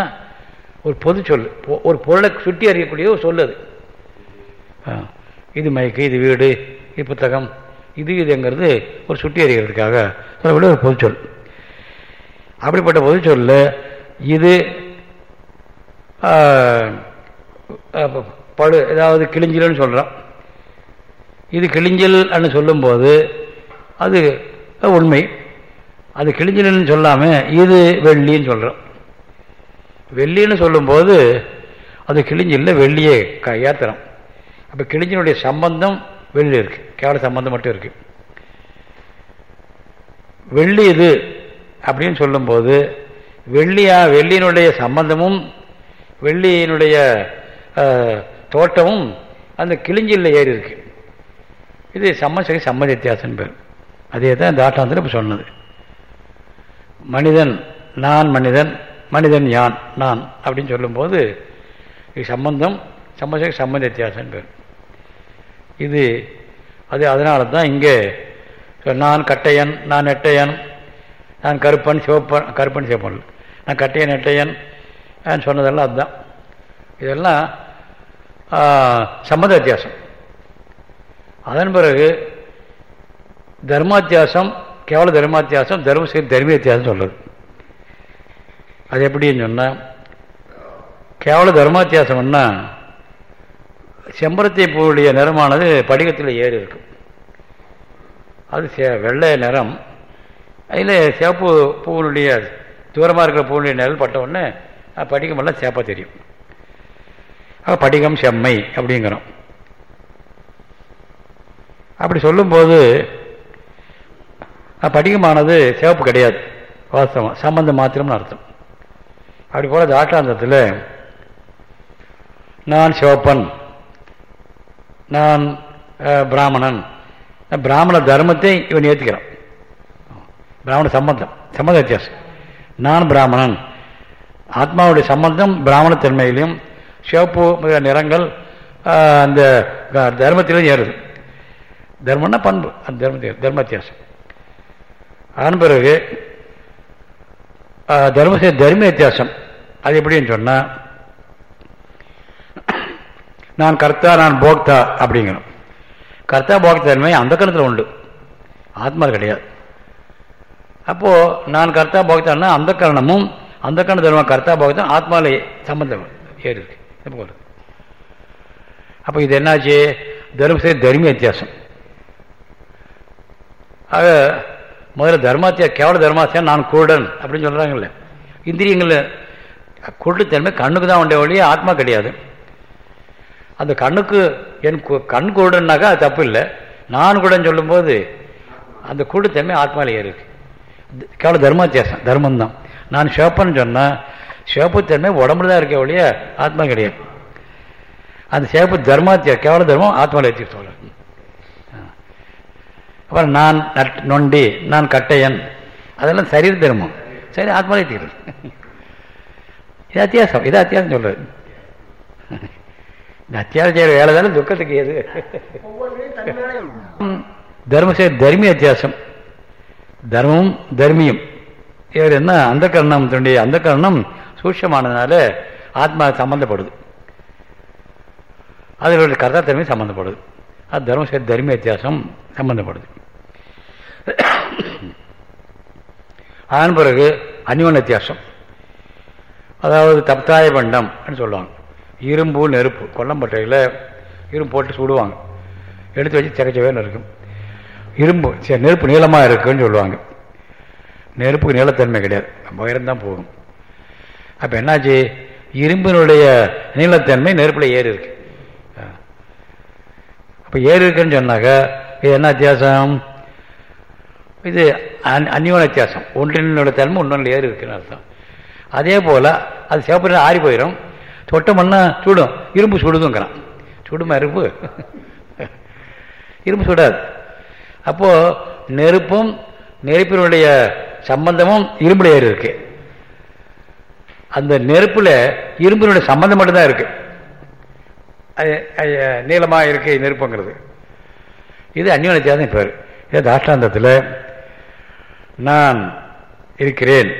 ஒரு பொது சொல். ஒரு பொருளை சுட்டி அறியக்கூடிய ஒரு சொல் அது. இது மயக்கு இது வீடு இது புத்தகம். இது இதுங்கிறது ஒரு சுட்டி அறிகிறதுக்காக சொல்லக்கூடிய ஒரு பொது சொல். அப்படிப்பட்ட பொது சொல்ல இது படு ஏதாவது கிழிஞ்சல்னு சொல்கிறோம் இது கிழிஞ்சல்னு சொல்லும்போது அது உண்மை. அது கிழிஞ்சல்னு சொல்லாமல் இது வெள்ளின்னு சொல்கிறோம் வெள்ளின்னு சொல்லும்போது அது கிழிஞ்சில்ல வெள்ளியே க ஏற்றுறோம் அப்போ கிழிஞ்சனுடைய சம்பந்தம் வெள்ளி இருக்குது கேவல சம்பந்தம் மட்டும் இருக்குது வெள்ளி இது அப்படின்னு சொல்லும்போது வெள்ளியா வெள்ளியினுடைய சம்பந்தமும் வெள்ளியினுடைய தோட்டமும் அந்த கிழிஞ்சில் ஏறி இருக்கு. இது சம்மசரி சம்மதி வித்தியாசம் பேர். அதே தான் இந்த ஆட்டாந்தில் இப்போ சொன்னது. மனிதன் நான் மனிதன் மனிதன் யான் நான் அப்படின்னு சொல்லும்போது இது சம்பந்தம் சம்மசரி சம்மதி வித்தியாசம் பேர். இது அது அதனால தான் இங்கே நான் கட்டையன் நான் நெட்டையன் நான் கருப்பன் சிவப்பன் கருப்பன் சிவப்பன். நான் கட்டையன் நெட்டையன் சொன்னதெல்லாம் அதுதான். இதெல்லாம் சம்மத வித்தியாசம் அதன் பிறகு தர்மாத்தியாசம் கேவல தர்மாத்தியாசம் தர்ம தர்ம வித்தியாசம் சொல்றது. அது எப்படின்னு சொன்னால் கேவல தர்மாத்தியாசம்னா செம்பரத்தை பூவுடைய நிறமானது படிகத்தில் ஏறி இருக்கும். அது வெள்ளை நிறம். அதில் சேப்பு பூவினுடைய தூரமாக இருக்கிற பூவினுடைய நிழல் பட்ட உடனே படிக்கமெல்லாம் சேப்பாக தெரியும். படிகம் செம்மை அப்படிங்கிறோம். அப்படி சொல்லும்போது படிகமானது சிவப்பு கிடையாது வாஸ்தவம் சம்பந்தம் மாத்திரம்னு அர்த்தம். அப்படி போல தாட்டாந்தத்தில் நான் சிவப்பன் நான் பிராமணன். பிராமண தர்மத்தை இவன் ஏற்றுக்கிறான் பிராமண சம்பந்தம் சம்பந்த வித்தியாசம். நான் பிராமணன். ஆத்மாவுடைய சம்பந்தம் பிராமணத்தன்மையிலையும் சிவப்பு நிறங்கள் அந்த தர்மத்திலும் ஏறுது. தர்மம்னா பண்பு அந்த தர்ம தர்ம வித்தியாசம் அதன் பிறகு தர்ம தர்ம வித்தியாசம். அது எப்படின்னு சொன்னால் நான் கர்த்தா நான் போக்தா அப்படிங்கணும். கர்த்தா போக்தா தன்மை அந்த கணத்தில் உண்டு. ஆத்மா கிடையாது. அப்போது நான் கர்த்தா போக்தான்னா அந்த கரணமும் அந்த கரண தர்மம் கர்த்தா போக்தான் ஆத்மாவில் சம்பந்தம் ஏறுது. இருக்கு வருது அப்போ இது என்னாச்சு? தர்மசை தர்மிய வித்தியாசம். ஆக முதல்ல தர்மாத்தியா கேவல தர்மாத்தியா நான் குருடன் அப்படின்னு சொல்கிறாங்கல்ல இந்திரியங்கள் குருட்டுத்தன்மை கண்ணுக்கு தான் உண்டே ஒழிய ஆத்மா கிடையாது. அந்த கண்ணுக்கு என் கண் குருடன்னாக்கா அது தப்பு இல்லை. நான் கூட சொல்லும்போது அந்த குருட்டுத்தன்மை ஆத்மாவில் ஏறிருக்கு கேவல தர்மாத்தியாசம் தர்மம் தான் நான் சிவப்பன்னு சொன்னால் சிவப்புத்தன்மை உடம்புல தான் இருக்க ஒழிய ஆத்மா கிடையாது. அந்த சிவப்பு தர்மாத்திய கேவல தர்மம் ஆத்மாவில் ஏற்றி சொல்ல அப்புறம் நான் நொண்டி நான் கட்டையன் அதெல்லாம் சரீர தர்மம். சரி ஆத்மாவில் ஏற்றிக்கிறது இது அத்தியாசம் இது அத்தியாசம் சொல்றது. இந்த அத்தியாசம் செய்கிற வேலை தானே துக்கத்துக்கு ஏது? தர்ம தர்மி அத்தியாசம். தர்மமும் தர்மியும். இவர் என்ன அந்த கரணம் தோண்டிய அந்த கரணம் சூட்சமானதுனால ஆத்மா சம்மந்தப்படுது அதனுடைய கர்த்தாத்தன்மை சம்மந்தப்படுது அது தர்ம தர்ம வித்தியாசம் சம்பந்தப்படுது. அதன் பிறகு அந்யோன வித்தியாசம். அதாவது தப்தாய பண்டம் சொல்லுவாங்க. இரும்பு நெருப்பு கொல்லம்பட்டையில் இரும்பு போட்டு சுடுவாங்க. எடுத்து வச்சு திரைச்சவே இருக்கும். இரும்பு நெருப்பு நீளமாக இருக்குன்னு சொல்லுவாங்க. நெருப்புக்கு நீளத்தன்மை கிடையாது. உயரம் தான் போகும். அப்போ என்னாச்சு? இரும்பினுடைய நீளத்தன்மை நெருப்பில் ஏறி இருக்கு. அப்போ ஏறி இருக்குன்னு சொன்னாக்கா இது என்ன வித்தியாசம்? இது அந்நியோன வித்தியாசம். ஒன்றினோட தன்மை இன்னொன்று ஏறி இருக்குன்னு அர்த்தம். அதே போல் அது சிவப்பு ஆறி போயிடும் தொட்டோம்னா சுடும். இரும்பு சுடுதுங்கிறான். சுடுமா இரும்பு? இரும்பு சுடாது. அப்போது நெருப்பும் நெருப்பினுடைய சம்பந்தமும் இரும்புல ஏறி இருக்குது அந்த நெருப்பில் இரும்பினுடைய சம்பந்தம் மட்டும்தான் இருக்கு. நீளமாக இருக்கு நெருப்புங்கிறது. இது அந்நியோன வித்தியாசம் பேர். இது தாஷ்டாந்தத்தில் நான் இருக்கிறேன்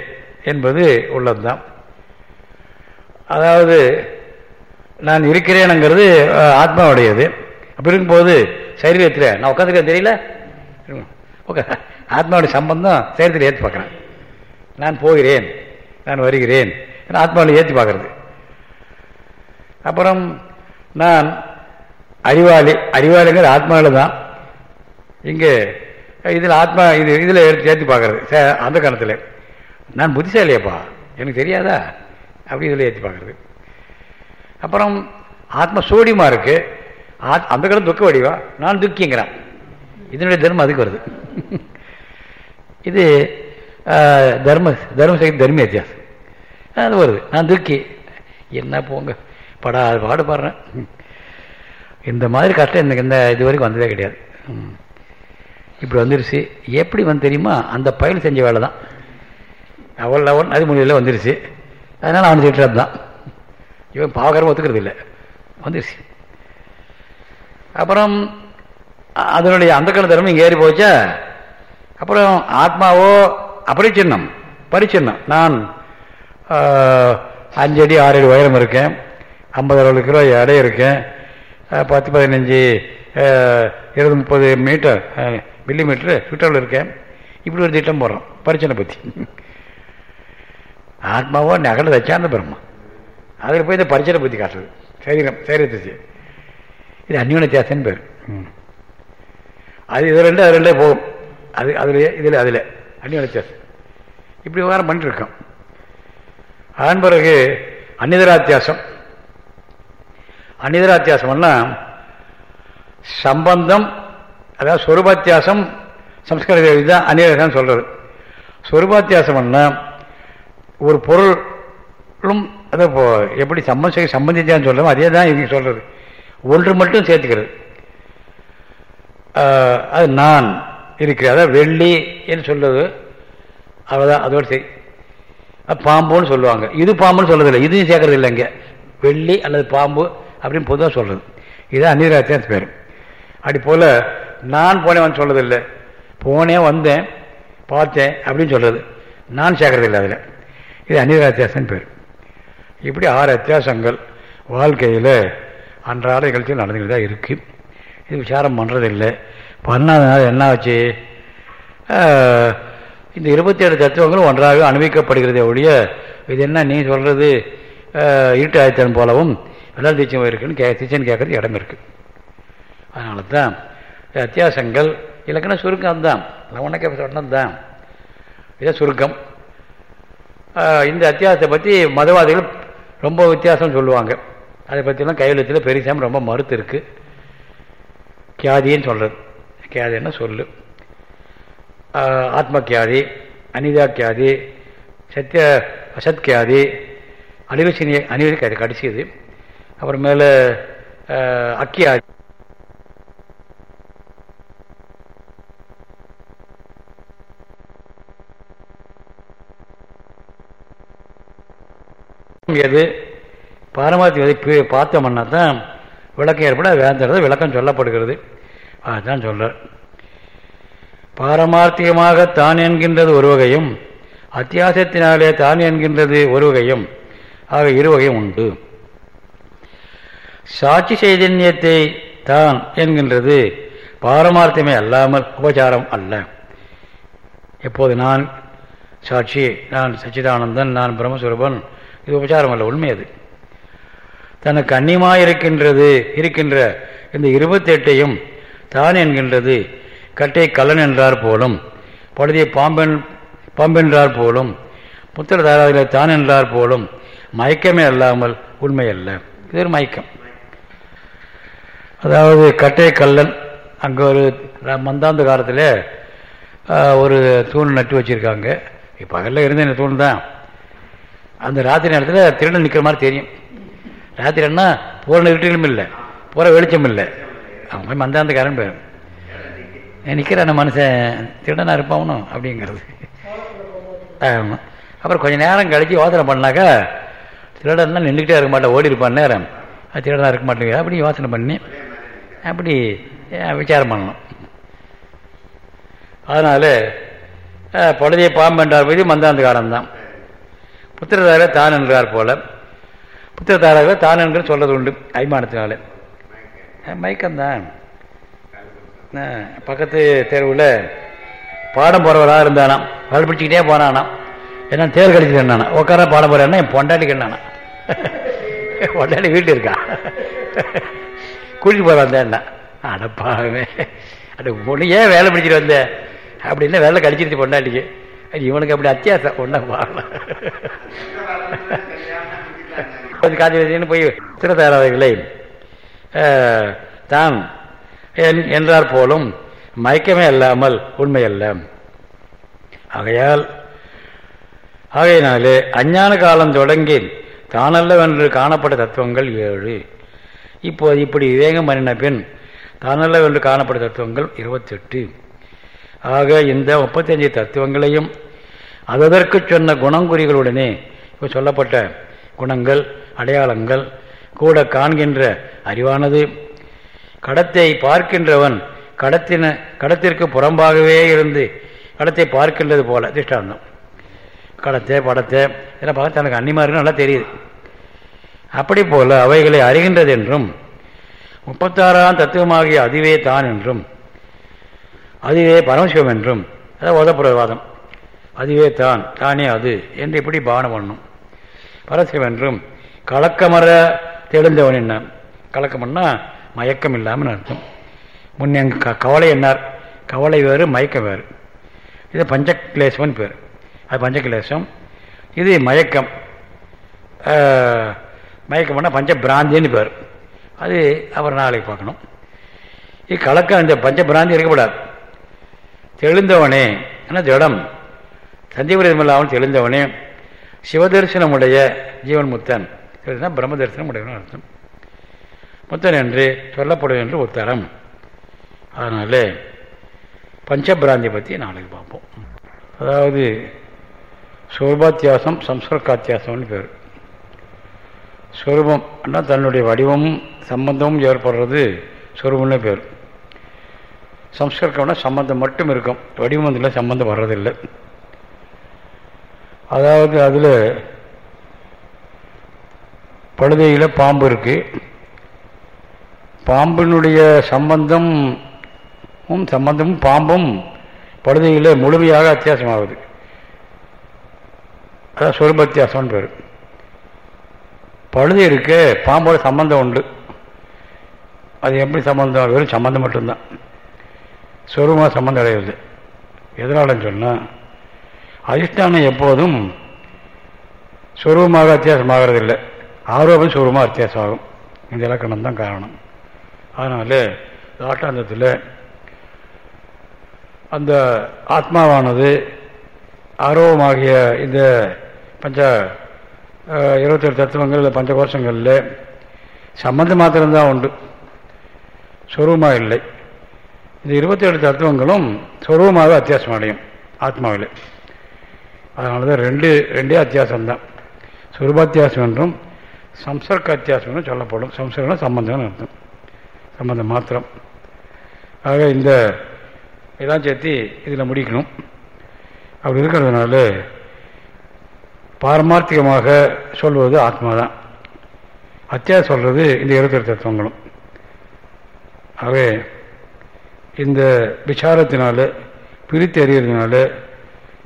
என்பது உள்ளதுதான். அதாவது நான் இருக்கிறேனுங்கிறது ஆத்மாவுடையது. அப்படி இருக்கும்போது சரீரத்தில் நான் உட்காந்துருக்கேன் தெரியல? ஓகே. ஆத்மாவுடைய சம்பந்தம் சரீரத்தில் ஏற்றி பார்க்குறேன் நான் போகிறேன். நான் வருகிறேன். ஆத்மாவில் ஏற்றி பார்க்கறது. அப்புறம் நான் அறிவாளி அறிவாளிங்கிற ஆத்மாவில் தான். இங்கே இதில் ஆத்மா இது இதில் எடுத்து ஏற்றி பார்க்கறது அந்த காலத்தில் நான் புத்திசாலியப்பா எனக்கு தெரியாதா? அப்படி இதில் ஏற்றி பார்க்குறது. அப்புறம் ஆத்மா சோடியமாக இருக்கு. அந்த காலம் துக்க வடிவா? நான் துக்கிங்கிறான். இதனுடைய தர்மம் அதுக்கு வருது. இது தர்ம தர்ம சக்தி தர்ம வித்தியாசம். அது வருது. நான் துக்கி என்ன போங்க. படா பாடு பாடுறேன். இந்த மாதிரி கஷ்டம் எனக்கு இந்த இது வரைக்கும் வந்ததே கிடையாது. இப்படி வந்துருச்சு. எப்படி வந்து தெரியுமா? அந்த பயன் செஞ்ச வேலை தான். அவள் அவன் அது மொழியில் வந்துருச்சு. அதனால் அவன் திட்டுறது தான். இவன் பாவகரம் ஒத்துக்கிறது இல்லை. வந்துருச்சு. அப்புறம் அதனுடைய அந்த கால தர்மம் இங்கே ஏறி போச்சா? அப்புறம் ஆத்மாவோ அபரிச்சின்னம் பரிச்சின்னம். நான் அஞ்சு அடி ஆறு அடி உயரம் இருக்கேன். ஐம்பது அறுபது கிலோ எடை இருக்கேன். பத்து பதினஞ்சு இருபது முப்பது மீட்டர் மில்லி மீட்டரு சுற்றளவு இருக்கேன். இப்படி ஒரு திட்டம் போடுறோம் பரிச்சனை பற்றி ஆத்மாவோ நகல தச்சாந்த பிரம்மா. அதில் போய் இந்த பரிச்சனை பற்றி காட்டுறது சரீரம் சரீரத்தை இது அந்நியோன வித்தியாசம் பேர். அது இது ரெண்டு அது ரெண்டே போகும். அது அதுலேயே இதில் அதில். அந்நியோன வித்தியாசம் இப்படி விவகாரம் பண்ணிட்டுருக்கோம் அதன் பிறகு அந்நிதராத்தியாசம். அந்நிதராத்தியாசம்னா சம்பந்தம் அதாவது சொருபாத்தியாசம் சம்ஸ்கிருத தேவி தான் அந்நிதராசம் சொல்கிறது சொருபாத்தியாசம்னா ஒரு பொருளும் அதை இப்போ எப்படி சம்பந்த சம்பந்திச்சான்னு சொல்கிறோம் அதே தான் இவங்க சொல்கிறது ஒன்று மட்டும் சேர்த்துக்கிறது. அது நான் இருக்கிறேன் அதாவது வெள்ளி என்று சொல்லுது அவ்வளோதான் அதோடு சரி. பாம்புன்னு சொல்லுவாங்க. இது பாம்புன்னு சொல்றதில்லை. இதையும் சேர்க்கறது இல்லைங்க வெள்ளி அல்லது பாம்பு அப்படின்னு பொதுவாக சொல்கிறது இதுதான் அந்நியராத்தியம் பேர். அப்படி போல் நான் போனேன் சொல்றதில்லை. போனேன் வந்தேன் பார்த்தேன் அப்படின்னு சொல்கிறது நான் சேர்க்கறதில்லை அதில். இது அந்நியராத்தியாசம் பேர். இப்படி ஆறு அத்தியாசங்கள் வாழ்க்கையில் அன்றாட நிகழ்ச்சியில் நடந்துக்கிட்டு தான் இருக்குது இது விசாரம் பண்ணுறதில்லை பண்ணாதனால என்ன ஆச்சு? இந்த இருபத்தி ஏழு தத்துவங்களும் ஒன்றாக அனுபவிக்கப்படுகிறதே ஒழிய இது என்ன நீ சொல்கிறது இருட்டு ஆயத்தன் போலவும் வெள்ளால் தீட்சம் இருக்குன்னு கே தீச்சன் கேட்கறது இடம் இருக்குது அதனால தான் வித்தியாசங்கள் இலக்கண சுருக்கம் தான் உனக்கே சொன்னது தான் இதை சுருக்கம். இந்த அத்தியாசத்தை பற்றி மதவாதிகள் ரொம்ப வித்தியாசம் சொல்லுவாங்க. அதை பற்றிலாம் கையெழுத்தில் பெரிசாமி ரொம்ப மறுத்து இருக்குது கியாதின்னு சொல்கிறது கியாதின்னா சொல்லு? ஆத்மக்கியாதி அனிதாக்கியாதி சத்திய அசத்கியாதி அனிவசினி அனிவசி கடைசி இது அப்புறமேல அக்கியாதி எது பாரமார்த்தியதை பார்த்தோம்னா தான் விளக்கம் ஏற்பட வேந்தறது விளக்கம் சொல்லப்படுகிறது. அதுதான் சொல்கிறேன் பாரமார்த்திகமாக தான் என்கின்றது ஒரு வகையும் அத்தியாசத்தினாலே தான் என்கின்றது ஒரு வகையும். ஆக இரு வகையும் உண்டு. சாட்சி சைதன்யத்தை தான் என்கின்றது பாரமார்த்தியமே அல்லாமல் உபச்சாரம் அல்ல. எப்போது நான் சாட்சி நான் சச்சிதானந்தன் நான் பிரம்மஸ்வரூபன் இது உபச்சாரம் அல்ல உண்மை அது. தனக்கு அந்நியமாக இருக்கின்றது இருக்கின்ற இந்த இருபத்தெட்டையும் தான் என்கின்றது. கட்டை கல்லன் என்றார் போலும் பழுதியை பாம்பென் பாம்பென்றார் போலும் புத்திர தாராதிகளை தான் என்றார் போலும் மயக்கமே அல்லாமல் உண்மை அல்ல. இது ஒரு மயக்கம். அதாவது கட்டை கல்லன் அங்கே ஒரு மந்தாந்த காலத்தில் ஒரு தூண் நட்டு வச்சுருக்காங்க. பகலில் இருந்த இந்த தூண் தான். அந்த ராத்திரி நேரத்தில் திருடன் நிற்கிற மாதிரி தெரியும். ராத்திரின்னா பூரண இருட்டிலும் இல்லை போகிற வெளிச்சம் இல்லை. அவன் மந்தாந்த மந்தாந்தக்காரன் பேர். நிற்கிறான மனுஷன் திருடனா இருப்பாவனும் அப்படிங்கிறது. ஆமாம் அப்புறம் கொஞ்சம் நேரம் கழித்து யோசனை பண்ணாக்கா திருடன்னா நின்றுக்கிட்டே இருக்க மாட்டேன் ஓடி இருப்பான் நேரம். அது திருடனா இருக்க மாட்டேங்க அப்படி யோசனை பண்ணி அப்படி விசாரம் பண்ணணும். அதனால் பழுதியை பாம்பென்றார் போய் மந்தாந்தகாரம் தான். புத்திரதார தான் என்றார் போல. புத்திரதாராக தான் என்று சொல்றது உண்டு அபிமானத்தினால. மயக்கம்தான். பக்கத்து தேர்வில் பாடம் போகிறவராக இருந்தானாம். வள பிடிச்சிக்கிட்டே போனானாம். ஏன்னா தேர் கழிச்சு என்னானா உட்கார பாடம் போகிறேன்னா என் பொண்டாட்டிக்கு என்னானா பொண்டாட்டி வீட்டு இருக்கா? கூட்டிட்டு போகிற வந்தேன்னா அடப்பாவே அட ஒன்று ஏன் வேலை பிடிச்சிட்டு வந்தேன் அப்படின்னா வேலை கழிச்சிருச்சு பொண்டாட்டிக்கு. இவனுக்கு அப்படி அத்தியாசம். ஒன்றா பாடலாம் காட்சி போய் திறத்தாரவைகளை தான் என்றார் போலும் மயக்கமே அல்லாமல் உண்மை அல்ல ஆகையால் ஆகையினாலே அஞ்ஞான காலம் தொடங்கி தானல்லவென்று காணப்பட்ட தத்துவங்கள் ஏழு. இப்போது இப்படி விவேகம் பண்ணின பின் தானல்லவென்று காணப்பட்ட தத்துவங்கள் இருபத்தெட்டு. ஆக இந்த முப்பத்தஞ்சு தத்துவங்களையும் அதற்கு சொன்ன குணங்குறிகளுடனே இப்போ சொல்லப்பட்ட குணங்கள் அடையாளங்கள் கூட காண்கின்ற அறிவானது கடத்தை பார்க்கின்றவன் கடத்தின கடத்திற்கு புறம்பாகவே இருந்து கடத்தை பார்க்கின்றது போல திஷ்டாந்தம். கடத்தை படத்தை இதெல்லாம் பார்த்து தனக்கு அன்னிமாருன்னு நல்லா தெரியுது. அப்படி போல அவைகளை அறிகின்றது என்றும் முப்பத்தாறாம் தத்துவமாகிய அதுவே தான் என்றும் அதுவே பரமசிவம் என்றும் அதாவது ஓதப்புறவாதம் அதுவே தான் தானே அது என்று இப்படி பாவனை பண்ணும். பரசிவம் என்றும் கலக்கமர தெளிந்தவன் என்ன? கலக்கம்னா மயக்கம் இல்லாமல் அர்த்தம். முன்னே கவலை என்னார்? கவலை வேறு மயக்கம் வேறு. இது பஞ்சக்லேசம்னு பேர். அது பஞ்சக்லேசம். இது மயக்கம். மயக்கம்னா பஞ்ச பிராந்தின்னு பேர். அது அவர் நாளைக்கு பார்க்கணும். இது கலக்கம் இந்த பஞ்ச பிராந்தி இருக்கக்கூடாது தெளிந்தவனே ஆனால் திடம் சந்தேகம் இல்லாமல் தெளிந்தவனே சிவதரிசனமுடைய ஜீவன் முத்தன் பிரம்ம தரிசனம் உடையவன் அர்த்தம். முத்தன் என்று சொல்லப்படும் என்று ஒரு தரம். அதனால் பஞ்சபிராந்தி பற்றி நாளைக்கு பார்ப்போம். அதாவது சுரூபாத்தியாசம் சம்ஸ்கிருக்காத்தியாசம்னு பேர். சொரூபம் தன்னுடைய வடிவமும் சம்பந்தமும் ஏற்படுறது சுரூபம்னு பேர். சம்ஸ்கிருக்கம்னா சம்பந்தம் மட்டும் இருக்கும். வடிவம் இல்லை சம்பந்தம் வர்றதில்லை. அதாவது அதில் பழுதையில் பாம்பு இருக்குது பாம்பினுடைய சம்பந்தம் சம்பந்தமும் பாம்பும் பழுதையில் முழுமையாக அத்தியாசமாகுது. அதான் சுரபத்தியாசம்னு பேர். பழுது இருக்க பாம்போட சம்பந்தம் உண்டு. அது எப்படி சம்பந்தம்? வெறும் சம்பந்தம் மட்டும்தான். சொருமாக சம்பந்தம் அடையுது எதனாலன்னு சொன்னால் அதிஷ்டானம் எப்போதும் சுரூபமாக வித்தியாசமாகிறது ஆரோபம் சுரூபமாக வித்தியாசமாகும் இந்த இலக்கணம் தான் காரணம். அதனால் ஆட்டாந்தத்தில் அந்த ஆத்மாவானது ஆர்வமாகிய இந்த பஞ்ச இருபத்தேழு தத்துவங்கள் பஞ்ச சம்மந்தம் மாத்திரம்தான் உண்டு. சொரூபமாக இல்லை. இந்த இருபத்தேழு தத்துவங்களும் சொரூபமாக அத்தியாசம் அடையும் ஆத்மாவில். அதனால தான் ரெண்டு ரெண்டே அத்தியாசம்தான். சுரூபாத்தியாசம் என்றும் சம்சர்க்க அத்தியாசம் என்றும் சொல்லப்படும். சம்சர்க்கம் சம்பந்தம்னு அர்த்தம். சம்பந்தம் மாத்திரம். ஆக இந்த இதான் சேர்த்து இதில் முடிக்கணும். அப்படி இருக்கிறதுனால பாரமார்த்திகமாக சொல்வது ஆத்மா தான் அத்தியா சொல்கிறது இந்த இருபத்தெட்டு தத்துவங்களும் ஆகவே இந்த விசாரத்தினால பிரித்து அறிகிறதுனால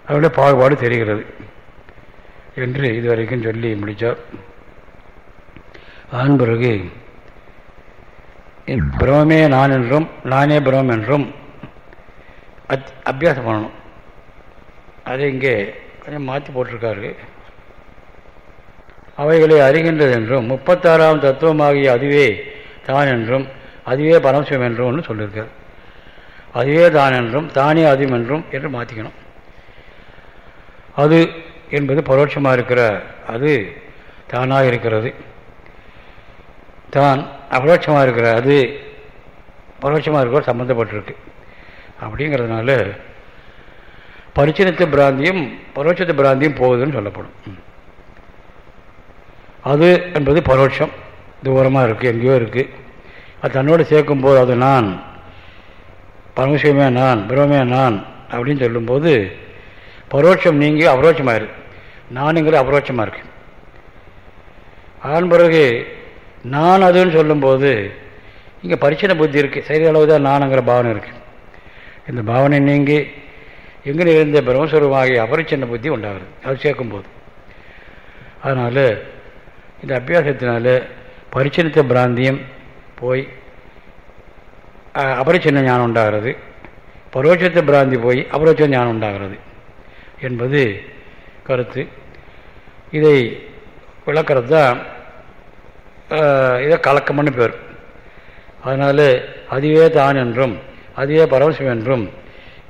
அவருடைய பாகுபாடு தெரிகிறது என்று இதுவரைக்கும் சொல்லி முடித்தார் அதன் பிறகு பிரமே நான் என்றும் நானே பிரமம் என்றும் அத் அபியாசம் பண்ணணும். அதை இங்கே கொஞ்சம் மாற்றி போட்டிருக்காரு. அவைகளை அறிகின்றது என்றும் முப்பத்தாறாம் தத்துவமாகிய அதுவே தான் என்றும் அதுவே பரமசிவம் என்றும் ஒன்று சொல்லியிருக்கார். அதுவே தான் என்றும் தானே அதுவும் என்றும் என்று மாற்றிக்கணும் அது என்பது பரோட்சமாக இருக்கிற அது தானாக இருக்கிறது. தான் அபரோட்சமாக இருக்கிற அது பரோட்சமாக இருக்கிற சம்மந்தப்பட்டிருக்கு அப்படிங்கிறதுனால பரிச்சனத்து பிராந்தியும் பரோட்சத்து பிராந்தியும் போகுதுன்னு சொல்லப்படும். அது என்பது பரோட்சம். தூரமாக இருக்குது எங்கேயோ இருக்குது அது தன்னோடு சேர்க்கும்போது அது நான் பரமசிவமே நான் பிரமே நான் அப்படின்னு சொல்லும்போது பரோட்சம் நீங்கி அபரோட்சமாயிரு. நானுங்கிற அபரோட்சமாக இருக்கு. அதன் பிறகு நான் அதுன்னு சொல்லும்போது இங்கே பரிச்சின புத்தி இருக்குது சரி அளவு தான் நானுங்கிற பாவனை இருக்குது இந்த பாவனை நீங்கி எங்கே இருந்த பிரம்மஸ்வரமாகிய அபரிச்சின்ன புத்தி உண்டாகுது. அது சேர்க்கும்போது. அதனால் இந்த அபியாசத்தினால பரிச்சினத்த பிராந்தியம் போய் அபரிச்சின்ன ஞானம் உண்டாகிறது. பரோட்சத்த பிராந்தி போய் அபரோட்ச ஞானம் உண்டாகிறது என்பது கருத்து. இதை விளக்கிறது தான் இதை கலக்கம்னு பேர். அதனால் அதுவே தான் என்றும் அதுவே பரமசிவம் என்றும்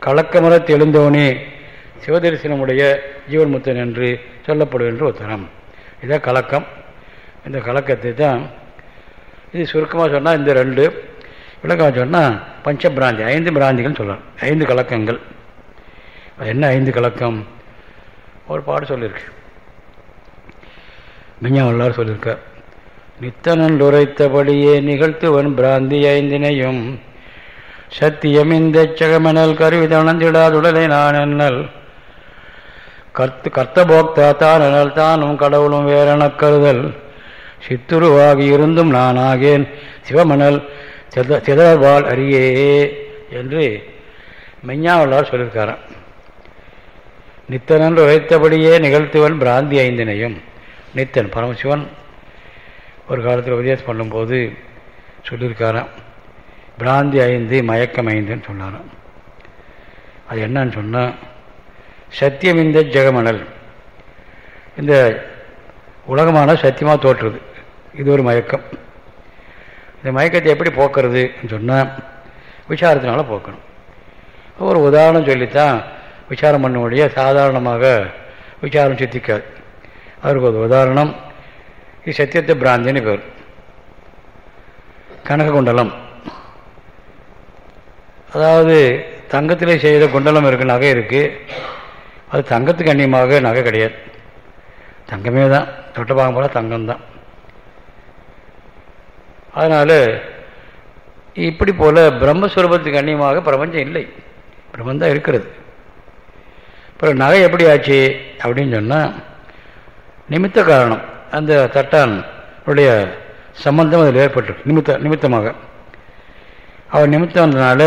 கலக்கமர தெளிந்தவனே சிவதரிசனமுடைய ஜீவன்முத்தன் என்று சொல்லப்படும் என்று உத்தரம் இதான் கலக்கம். இந்த கலக்கத்தை தான் இது சுருக்கமாக சொன்னால் இந்த ரெண்டு விளக்கமாக சொன்னால் பஞ்ச பிராந்தி ஐந்து பிராந்திகள் சொல்லலாம். ஐந்து கலக்கங்கள். அது என்ன ஐந்து கலக்கம்? ஒரு பாடு சொல்லியிருக்கு. விஞ்ஞாவல்லார் சொல்லியிருக்கார் நித்தனன் உரைத்தபடியே நிகழ்த்துவன் பிராந்தி ஐந்தினையும். சத்தியம் இந்த சகமனல் கருவி தணந்திடாதுடலை நான் என்னல் கர்த்து கர்த்தபோக்தா தானல் தானும் கடவுளும் வேறென கருதல். சித்துருவாகி இருந்தும் நான் சிவமணல் சித சிதறவாள் அறியே என்று மெஞ்ஞாவல்லார் சொல்லியிருக்காரான் நித்தனன்று உரைத்தபடியே நிகழ்த்துவன் பிராந்தி ஐந்தினையும். நித்தன் பரமசிவன் ஒரு காலத்தில் உபதேசம் பண்ணும்போது சொல்லியிருக்காராம் பிராந்தி ஐந்து மயக்கம் ஐந்துன்னு சொன்னாராம். அது என்னன்னு சொன்னால் சத்தியம் இந்த ஜெகமணல். இந்த உலகமான சத்தியமாக தோற்றுறது இது ஒரு மயக்கம். இந்த மயக்கத்தை எப்படி போக்குறதுன்னு சொன்னால் விசாரத்தினால போக்கணும். ஒரு உதாரணம் சொல்லித்தான் விசாரம் பண்ண முடிய சாதாரணமாக விசாரம் சித்திக்காது. அவருக்கு ஒரு உதாரணம் இது சத்தியத்தை பிராந்தின்னு பேர் கனக குண்டலம் அதாவது தங்கத்திலே செய்த குண்டலம் இருக்கு நகை இருக்குது அது தங்கத்துக்கு அந்நியமாக நகை கிடையாது தங்கமே தான் தொட்ட பாகம் போல தங்கம் தான் அதனால் இப்படி போல் பிரம்மஸ்வரூபத்துக்கு அந்நியமாக பிரபஞ்சம் இல்லை பிரபந்தம் இருக்கிறது அப்புறம் நகை எப்படி ஆச்சு அப்படின்னு சொன்னால் நிமித்த காரணம் அந்த தட்டான் உடைய சம்பந்தம் அதில் ஏற்பட்டிருக்கு நிமித்த நிமித்தமாக. அவர் நிமித்தம்னால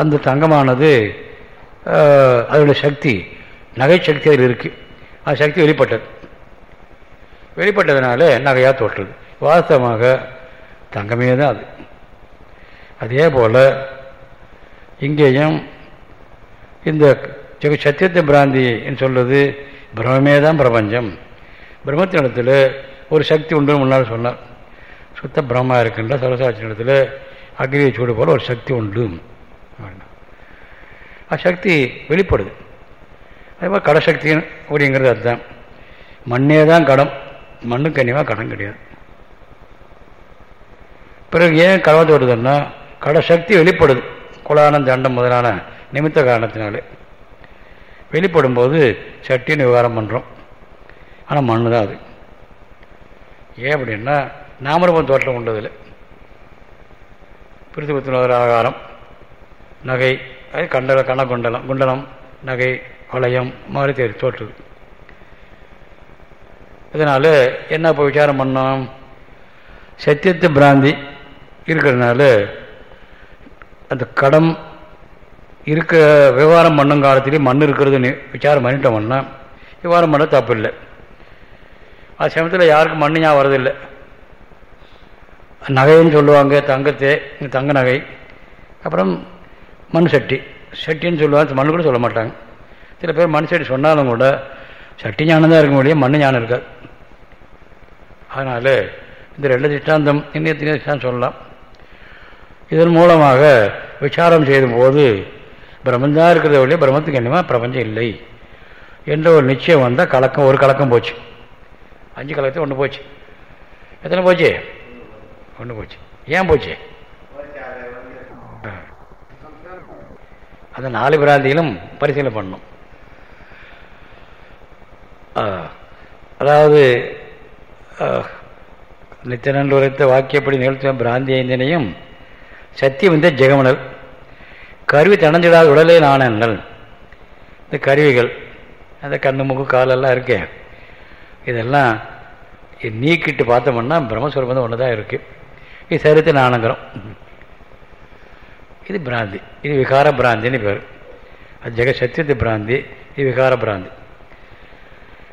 அந்த தங்கமானது அதனுடைய சக்தி நகை சக்தி அதில் இருக்குது அந்த சக்தி வெளிப்பட்டது. வெளிப்பட்டதுனால நகையாக தோற்றுது. வாஸ்தவமாக தங்கமே தான் அது. அதே போல் இங்கேயும் இந்த சத்தியத்தை சத்தியத்தை பிராந்தின்னு சொல்வது பிரமே தான் பிரபஞ்சம். பிரம்மத்தினிடத்தில் ஒரு சக்தி உண்டு முன்னால் சொன்னார். சுத்த பிரம்மா இருக்கின்ற சரசாட்சியிடத்தில் அக்னியை சூடு போல் ஒரு சக்தி உண்டு. ஆ சக்தி வெளிப்படுது. அதே மாதிரி கடசக்தி அப்படிங்கிறது அதுதான். மண்ணே தான் கடம். மண்ணுக்கு கண்ணியமாக கடன் கிடையாது. பிறகு ஏன் கடவை வருதுன்னா கடசக்தி வெளிப்படுது. குலானம் தண்டம் முதலான நிமித்த காரணத்தினாலே. வெளிப்படும் போது சட்டின்னு விவகாரம் பண்ணுறோம் ஆனால் மண் தான் அது. ஏன் அப்படின்னா நாமரூபம் தோற்றம் உண்டதில்லை பிரித்துபத்தினோதர ஆகாரம் நகை அது கண்டல கண்ண குண்டலம் குண்டலம் நகை வளையம் மாதிரி தெரி தோற்றுது. இதனால் என்ன இப்போ விசாரம் பண்ணோம்? சத்தியத்து பிராந்தி இருக்கிறதுனால அந்த கடம் இருக்க விவகாரம் பண்ணும் காலத்திலேயே மண் இருக்கிறதுன்னு விசாரம் பண்ணிட்டோம்னா விவகாரம் பண்ண தப்பு இல்லை அது சமயத்தில் யாருக்கும் மண் ஞாபகம் வரதில்லை நகைன்னு சொல்லுவாங்க தங்கத்தை தங்க நகை அப்புறம் மண் சட்டி சட்டின்னு சொல்லுவாங்க மண் கூட சொல்ல மாட்டாங்க சில பேர் மண் சட்டி சொன்னாலும் கூட சட்டி ஞானம் தான் இருக்க முடியும் மண் ஞானம் இருக்காது அதனால் இந்த ரெண்டு திஷ்டாந்தம் இன்னும் திஷ்டாந்தம் சொல்லலாம் இதன் மூலமாக விசாரம் செய்யும் போது பிரம்மந்தான் இருக்கிறத வழியே பிரம்மத்துக்கு என்னமா பிரபஞ்சம் இல்லை என்ற ஒரு நிச்சயம் வந்தால் கலக்கம் ஒரு கலக்கம் போச்சு அஞ்சு கலகத்தில் ஒன்று போச்சு. எத்தனை போச்சு? ஒன்று போச்சு. ஏன் போச்சு? அந்த நாலு பிராந்தியிலும் பரிசீலனை பண்ணும் அதாவது நித்தியனன்று உரைத்த வாக்கியப்படி நிகழ்த்த பிராந்தி ஐந்தனையும் சத்தியம் இந்த ஜெகமணல். கருவி தணஞ்சிடாத உடலே நாணங்கள் இந்த கருவிகள் அந்த கண்ணு முக்கு காலெல்லாம் இருக்கே. இதெல்லாம் நீக்கிட்டு பார்த்தோம்னா பிரம்மஸ்வரூபம் ஒன்று தான் இருக்குது இது சரித்தை நாணங்கிறோம் இது பிராந்தி. இது விகார பிராந்தின்னு பேர். அது ஜெக சத்தியத்து பிராந்தி இது விகார பிராந்தி.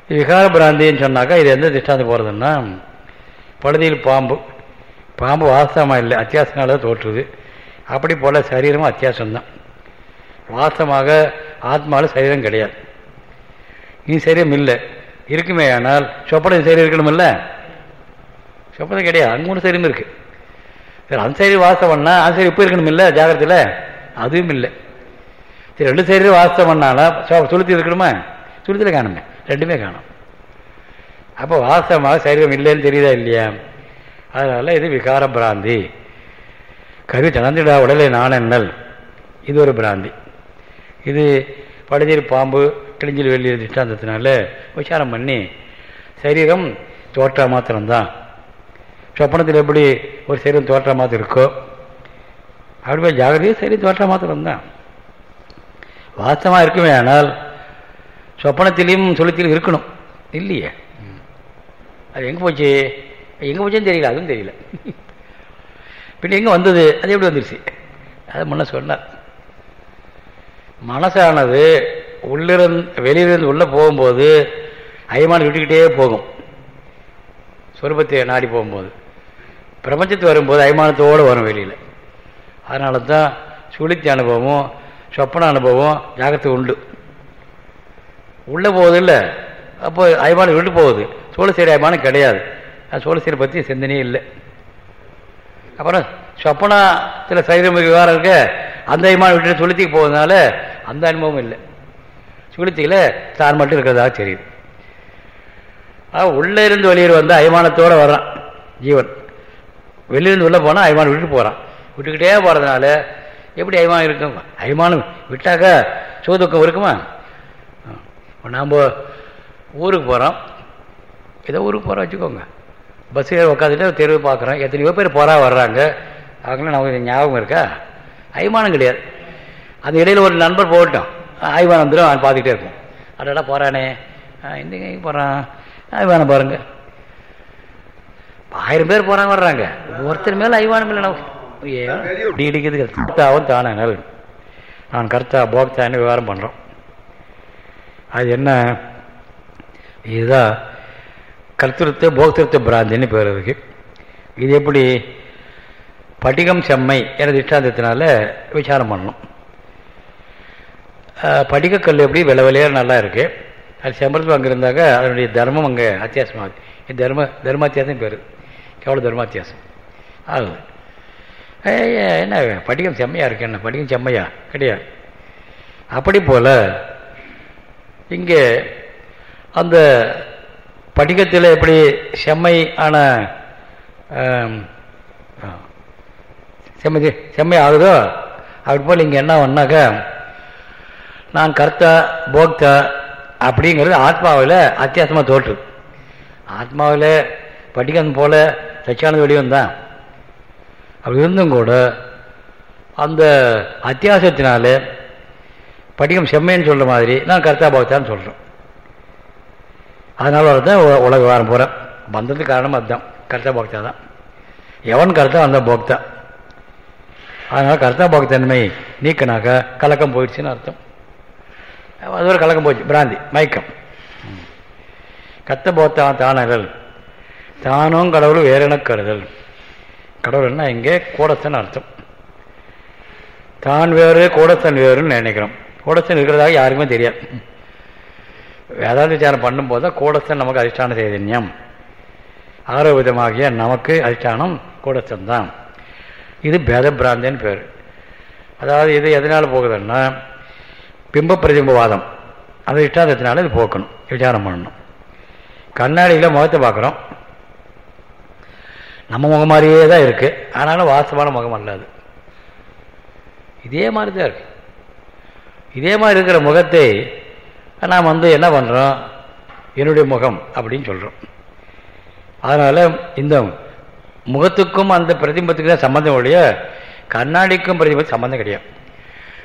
இது விகார பிராந்தின்னு சொன்னாக்கா இது எந்த திஷ்டாந்து போகிறதுன்னா பழுதியில் பாம்பு. பாம்பு வாசமாக இல்லை அத்தியாசனால தோற்றுது. அப்படி போல் சரீரமும் அத்தியாசம்தான். வாசமாக ஆத்மாவில் சரீரம் கிடையாது. நீ சரீரம் இல்லை. இருக்குமே ஆனால் சொப்பனம் சரீரம் இருக்கணுமில்ல? சொப்பனம் கிடையாது அங்கே மூணு சரியும் இருக்கு. சரி அந்த சரீரம் வாஸ்தவம்னா அந்த சரி இப்போ இருக்கணும் இல்லை ஜாகிரத்தில் அதுவும் இல்லை. சரி ரெண்டு சரீரம் வாஸ்தவம் பண்ணாலும் சுளுத்தி இருக்கணுமா? சுளுத்தில் காணுமே ரெண்டுமே காணும். அப்போ வாஸ்தவமாக சரீரம் இல்லைன்னு தெரியுதா இல்லையா? அதனால் இது விகார பிராந்தி. கரு தனந்திடா உடலை நாணல் இது ஒரு பிராந்தி. இது படுதீர் பாம்பு கிழிஞ்சில் வெள்ளி திஷ்டாந்தத்தினால விசாரம் பண்ணி சரீரம் தோற்றா மாத்திரம்தான். சொப்பனத்தில் எப்படி ஒரு சரீரம் தோற்றா மாத்திரம் இருக்கோ அப்படி போய் ஜாகிரதையும் சரி தோற்றா மாத்திரம்தான். வாஸ்தவமாக இருக்குமே ஆனால் சொப்பனத்திலையும் சுளுத்திலும் இருக்கணும். இல்லையே? அது எங்கே போச்சு? எங்கே போச்சுன்னு தெரியல அதுவும் தெரியல. பின்ன எங்கே வந்தது? அது எப்படி வந்துருச்சு? அதை முன்ன சொன்னார். மனசானது உள்ளிருந்து வெளியிலிருந்து உள்ளே போகும்போது அயமானம் விட்டுக்கிட்டே போகும். சொருபத்தை நாடி போகும்போது. பிரபஞ்சத்து வரும்போது அயமானத்தோடு வரும் வெளியில். அதனால தான் சுளுத்தி அனுபவமும் சொப்பன அனுபவம் ஜாகத்து உண்டு. உள்ளே போகுது இல்லை அப்போ அயமானம் விட்டு போகுது. சோழசேரி அயமானம் கிடையாது. சோழசேரி பற்றி சிந்தனையே இல்லை. அப்புறம் சொப்பனத்தில் சரீரம் விவகாரம் இருக்க அந்த அயமானம் விட்டு சுழித்திக்கு போகிறதுனால அந்த அனுபவம் இல்லை. சுளுத்தியில் தான் மட்டும் இருக்கிறதா? தெரியுது உள்ளே இருந்து வெளியில் வந்து அய்மானத்தோடு வர்றான் ஜீவன். வெளியிருந்து உள்ளே போனால் அயமானம் விட்டுட்டு போகிறான் விட்டுக்கிட்டே போகிறதுனால எப்படி அயமானம் இருக்கும்? அய்மானம் விட்டாக்கா சோதுக்கம் இருக்குமா? நாம் ஊருக்கு போகிறோம் ஏதோ ஊருக்கு போகிறோம் வச்சுக்கோங்க. பஸ் ஏற உட்காந்துட்டு தெருவு பார்க்குறோம் எத்தனையோ பேர் போகிறா வர்றாங்க. அவங்களாம் நமக்கு ஞாபகம் இருக்கா? அய்மானம் கிடையாது. அந்த இடையில் ஒரு நண்பர் போகட்டும். ஆய்வான வந்துடும் அவன் பார்த்துக்கிட்டே இருக்கும். அடடா போகிறானே இந்த போகிறான் ஆய்வானம் பாருங்க. ஆயிரம் பேர் போகிறாங்க வர்றாங்க. ஒருத்தர் மேலே ஐவானம் இல்லை நமக்கு ஏன் இடிக்கிறது கர்த்தாவும் தானங்கள் நான் கர்த்தா போக்தான்னு விவகாரம் பண்ணுறோம் அது என்ன? இதுதான் கர்த்திருத்த போக்திருத்த பிராந்தின்னு பேர் இருக்கு இது எப்படி? படிகம் செம்மை என திஷ்டாந்தத்தினால விசாரம் பண்ணணும். படிக்கக்கல் எப்படி விலை விலையாக நல்லா இருக்குது அது செம்பரத்தில் அங்கே இருந்தாக்க அதனுடைய தர்மம் அங்கே அத்தியாசமாகுது தர்ம தர்மாத்தியாசம் பேர். எவ்வளோ தர்மாத்தியாசம். ஆகுது என்ன படிக்கம் செம்மையாக இருக்கு என்ன? படிக்கம் செம்மையா? கிடையாது. அப்படி போல் இங்கே அந்த படிக்கத்தில் எப்படி செம்மை ஆன செம்மை செம்மை ஆகுதோ அப்படி போல் இங்கே என்ன ஒன்னாக்க நான் கர்த்தா போக்தா அப்படிங்கிறது ஆத்மாவில் அத்தியாசமாக தோற்று. ஆத்மாவில் படிக்கணும் போல சச்சியானந்த வடிவம் தான் அப்படி இருந்தும் கூட அந்த அத்தியாசத்தினால படிக்கும் செம்மைன்னு சொல்கிற மாதிரி நான் கர்த்தா போக்தான்னு சொல்கிறோம் அதனால தான் உலக வாரம் போகிறேன் வந்ததுக்கு காரணம் அதுதான். கர்த்தா போக்தா தான். எவன் கர்த்தா அந்த போக்தா? அதனால் கர்த்தா போக்தன்மை நீக்கினாக்க கலக்கம் போயிடுச்சுன்னு அர்த்தம். அது ஒரு கலக்கம் போச்சு பிராந்தி மயக்கம். கத்த போத்தான் தானகல் தானும் கடவுள் வேறென கருதல். கடவுள்னா இங்கே கூடத்தன் அர்த்தம். தான் வேறு கூடத்தன் வேறுன்னு நினைக்கிறோம். கூடத்தன் இருக்கிறதாக யாருக்குமே தெரியாது. வேதாந்த விசாரம் பண்ணும்போது தான் கூடத்தன் நமக்கு அதிஷ்டான சைதன்யம். ஆரோவிதமாகிய நமக்கு அதிஷ்டானம் கூடத்தன் தான். இது பேத பிராந்தின்னு பேர். அதாவது இது எதனால் போகுதுன்னா பிம்ப பிரதிம்பவாதம் அந்த இஷ்டாந்தத்தினால இது போக்கணும். விசாரம் பண்ணணும். கண்ணாடியில் முகத்தை பார்க்குறோம். நம்ம முகம் மாதிரியே தான் இருக்குது ஆனாலும் வாசமான முகம் அல்லாது இதே மாதிரி தான் இருக்கு. இதே மாதிரி இருக்கிற முகத்தை நாம் வந்து என்ன பண்ணுறோம் என்னுடைய முகம் அப்படின்னு சொல்கிறோம் அதனால் இந்த முகத்துக்கும் அந்த பிரதிபத்துக்கு தான் சம்மந்தம் ஒழிய கண்ணாடிக்கும் பிரதிபத்து சம்மந்தம் கிடையாது.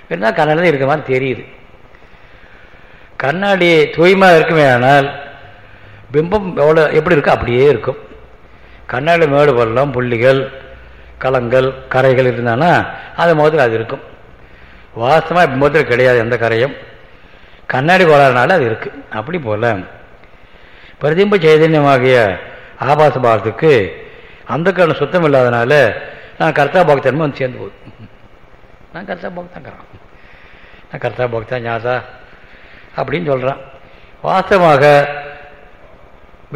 இருந்தால் கண்ணாடி தான் இருக்கிற மாதிரி தெரியுது. கண்ணாடி தூய்மையாக இருக்குமே ஆனால் பிம்பம் எவ்வளோ எப்படி இருக்கோ அப்படியே இருக்கும். கண்ணாடி மேடு பள்ளம் புள்ளிகள் களங்கள் கரைகள் இருந்தானா அது முகத்தில் அது இருக்கும். வாசமாக பிம்பத்தில் கிடையாது எந்த கரையும். கண்ணாடி கோளாறுனால அது இருக்குது அப்படி போல். பிரதிம்ப சைதன்யமாகிய ஆபாச பாகத்துக்கு அந்த கண்ணு சுத்தம் இல்லாதனால நான் கர்த்தா பக்தன்மை வந்து சேர்ந்து போகுது. நான் கர்த்தா பக்தாங்கிறான் நான் கர்த்தா பக்தா ஞாதா. அப்படின்னு சொல்கிறான் வாஸ்தவமாக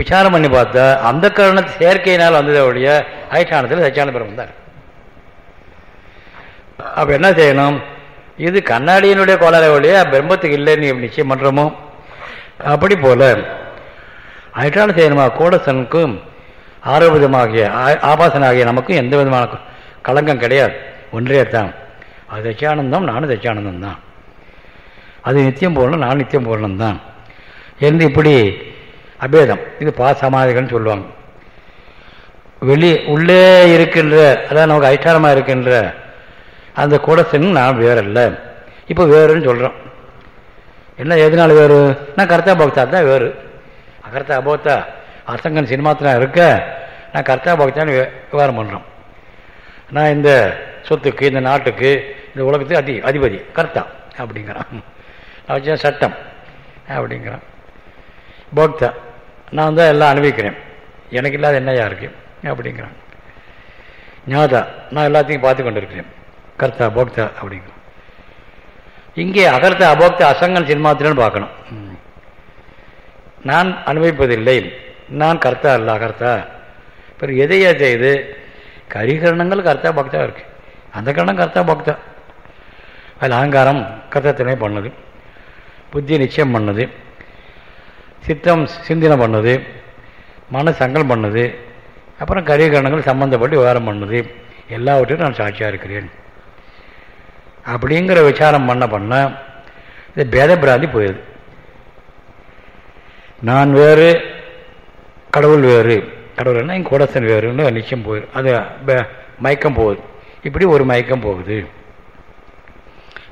விசாரம் பண்ணி பார்த்தா அந்த கரணத்து செயற்கையினால் வந்ததை ஒழிய அதிஷ்டானத்தில் சச்சியான பிரம்மன் தான். அப்போ என்ன செய்யணும்? இது கண்ணாடியினுடைய கோளாறு ஒழிய பிரம்மத்துக்கு இல்லைன்னு நிச்சயம் பண்ணுறோமோ அப்படி போல அதிஷ்டான செய்யணுமா கூடசனுக்கும் ஆரோபிதமாகிய ஆபாசனாகிய நமக்கும் எந்த விதமான களங்கம் கிடையாது. ஒன்றே தான். அது தச்சானந்தம் நானும் தச்சானந்தம் தான். அது நித்தியம் போடணும் நான் நித்தியம் போடணும் தான். என்று இப்படி அபேதம் இது பாசமாதிகள்னு சொல்லுவாங்க. வெளி உள்ளே இருக்கின்ற அதாவது நமக்கு ஐட்டாரமாக இருக்கின்ற அந்த கூடசன் நான் வேறல்ல. இப்போ வேறுன்னு சொல்கிறோம் என்ன எதனால வேறு? நான் கர்த்தா பக்தா தான் வேறு. அகர்த்தா அபோத்தா அசங்கன் சினிமாத்தினா இருக்க நான் கர்த்தா பக்தான்னு விவகாரம் பண்ணுறோம் நான் இந்த சொத்துக்கு இந்த நாட்டுக்கு இந்த உலகத்துக்கு அதி அதிபதி கர்த்தா அப்படிங்கிறான். நான் சட்டம் அப்படிங்கிறான். போக்தா நான் தான் எல்லாம் அனுபவிக்கிறேன். எனக்கு இல்லாத என்னையா இருக்கு? அப்படிங்கிறான். ஞாதா நான் எல்லாத்தையும் பார்த்து கொண்டு இருக்கிறேன் கர்த்தா போக்தா அப்படிங்கிறான். இங்கே அகர்த்த அபோக்த அசங்கன் சினிமாத்திரன்னு பார்க்கணும். நான் அனுபவிப்பதில்லை. நான் கர்த்தா அல்ல அகர்த்தா. பிறகு எதையா செய்து? கரிகரணங்கள் கர்த்தா பக்தா இருக்கு. அந்த கரணம் கர்த்தா பக்தா. அதில் அகங்காரம் கர்த்தத்தினை பண்ணுது. புத்தி நிச்சயம் பண்ணுது. சித்தம் சிந்தனை பண்ணுது. மன சங்கல் பண்ணுது. அப்புறம் கரிகரணங்கள் சம்பந்தப்பட்டு விவகாரம் பண்ணுது. எல்லாவற்றையும் நான் சாட்சியாக இருக்கிறேன். அப்படிங்கிற விசாரம் பண்ண பண்ண இது பேத பிராந்தி போயிடுது. நான் வேறு கடவுள் வேறு. கடவுள்னா என் கூடசன் வேறுன்னு நிச்சயம் போயிரு அது மயக்கம் போகுது. இப்படி ஒரு மயக்கம் போகுது.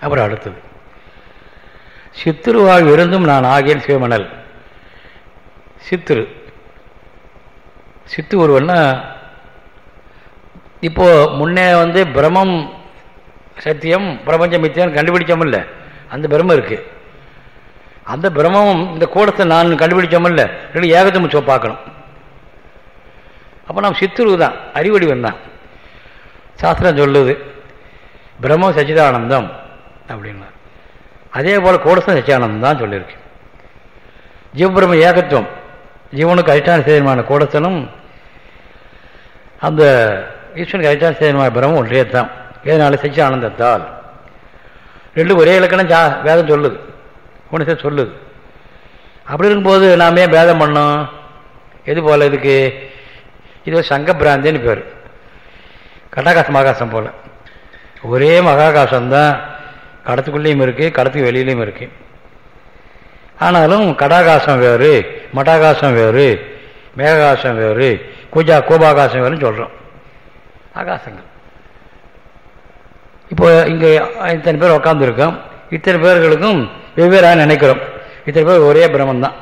அப்புறம் அடுத்தது. சித்திருவாக இருந்தும் நான் ஆகியன் சிவமணல் சித்திரு. சித்து ஒருவன்னா இப்போ முன்னே வந்து பிரமம் சத்தியம் பிரபஞ்சம் மித்தியம் கண்டுபிடிச்சோம் இல்லை அந்த பிரம்மம் இருக்கு. அந்த பிரம்மமும் இந்த கூடத்தை நான் கண்டுபிடிச்சோமில்ல. ரெண்டு ஏகத்தை முச்சோ பார்க்கணும். அப்போ நாம் சித்துருவு தான் அறிவடிவன் தான். சாஸ்திரம் சொல்லுது பிரம்ம சச்சிதானந்தம் அப்படின்னா அதே போல் கூடசம் சச்சியானந்தம் தான் சொல்லியிருக்கு. ஜீவபிரம ஏகத்துவம். ஜீவனுக்கு அதிஷ்டான சேதமான கோடசனும் அந்த ஈஸ்வனுக்கு அதிஷ்டான சேதமான பிரமம் ஒன்றே தான். இதனால சச்சியானந்தத்தால் ரெண்டும் ஒரே இலக்கணம் ஜா வேதம் சொல்லுது. ஒன்று சொல்லுது. அப்படி இருக்கும்போது நாம் ஏன் பேதம் பண்ணோம்? எது போல் இதுக்கு? இது சங்க பிராந்தின்னு பேர். கட்டாகாசம் மகாசம் போல். ஒரே மகாகாசம்தான். கடத்துக்குள்ளேயும் இருக்குது கடத்துக்கு வெளியிலையும் இருக்குது ஆனாலும் கடாகாசம் வேறு மட்டாகாசம் வேறு மேகாகாசம் வேறு கூஜா கோபாகாசம் வேறுன்னு சொல்கிறோம் ஆகாசங்கள். இப்போ இங்கே இத்தனை பேர் உட்காந்துருக்கோம் இத்தனை பேர்களுக்கும் வெவ்வேறாக நினைக்கிறோம். இத்தனை பேர் ஒரே பிரம்மந்தான்.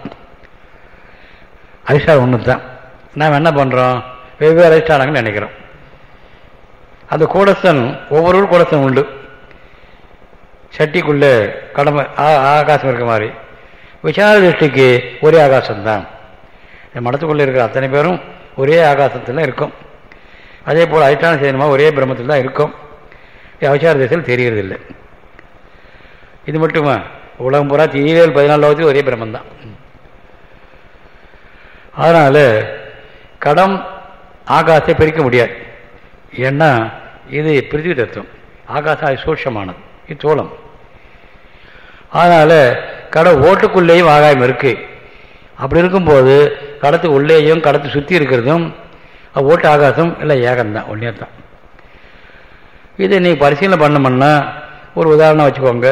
அதிஷ்டானம் ஒன்று தான் நாம் என்ன பண்ணுறோம் வெவ்வேறு அதிஷ்டானங்கள் நினைக்கிறோம். அந்த கூடஸ்தன் ஒவ்வொரு கூடஸ்தன் உண்டு. சட்டிக்குள்ளே கடமை ஆகாசம் இருக்க மாதிரி. விசார திருஷ்டிக்கு ஒரே ஆகாசம்தான். இந்த மடத்துக்குள்ளே இருக்கிற அத்தனை பேரும் ஒரே ஆகாசத்தில் இருக்கும். அதே போல் அதிஷ்டான செய்யணுமா ஒரே பிரம்மத்தில் தான் இருக்கும். அவசார திசையில் தெரியறதில்லை இது மட்டுமா? உலகம் பூரா தீவேல் பதினாலு லோகத்தில் ஒரே பிரம்மந்தான். அதனால் கடம் ஆகாசத்தை பிரிக்க முடியாது. ஏன்னா இது பிரித்திவி தத்துவம். ஆகாசம் அது சூட்சமானது. சோளம். அதனால் கடை ஓட்டுக்குள்ளேயும் ஆகாயம் இருக்குது அப்படி இருக்கும்போது கடத்து உள்ளேயும் கடத்து சுற்றி இருக்கிறதும் ஓட்டு ஆகாசம் இல்லை ஏகம்தான் ஒன்றே தான் இதை நீங்கள் பரிசீலனை பண்ணமுன்னா ஒரு உதாரணம் வச்சுக்கோங்க.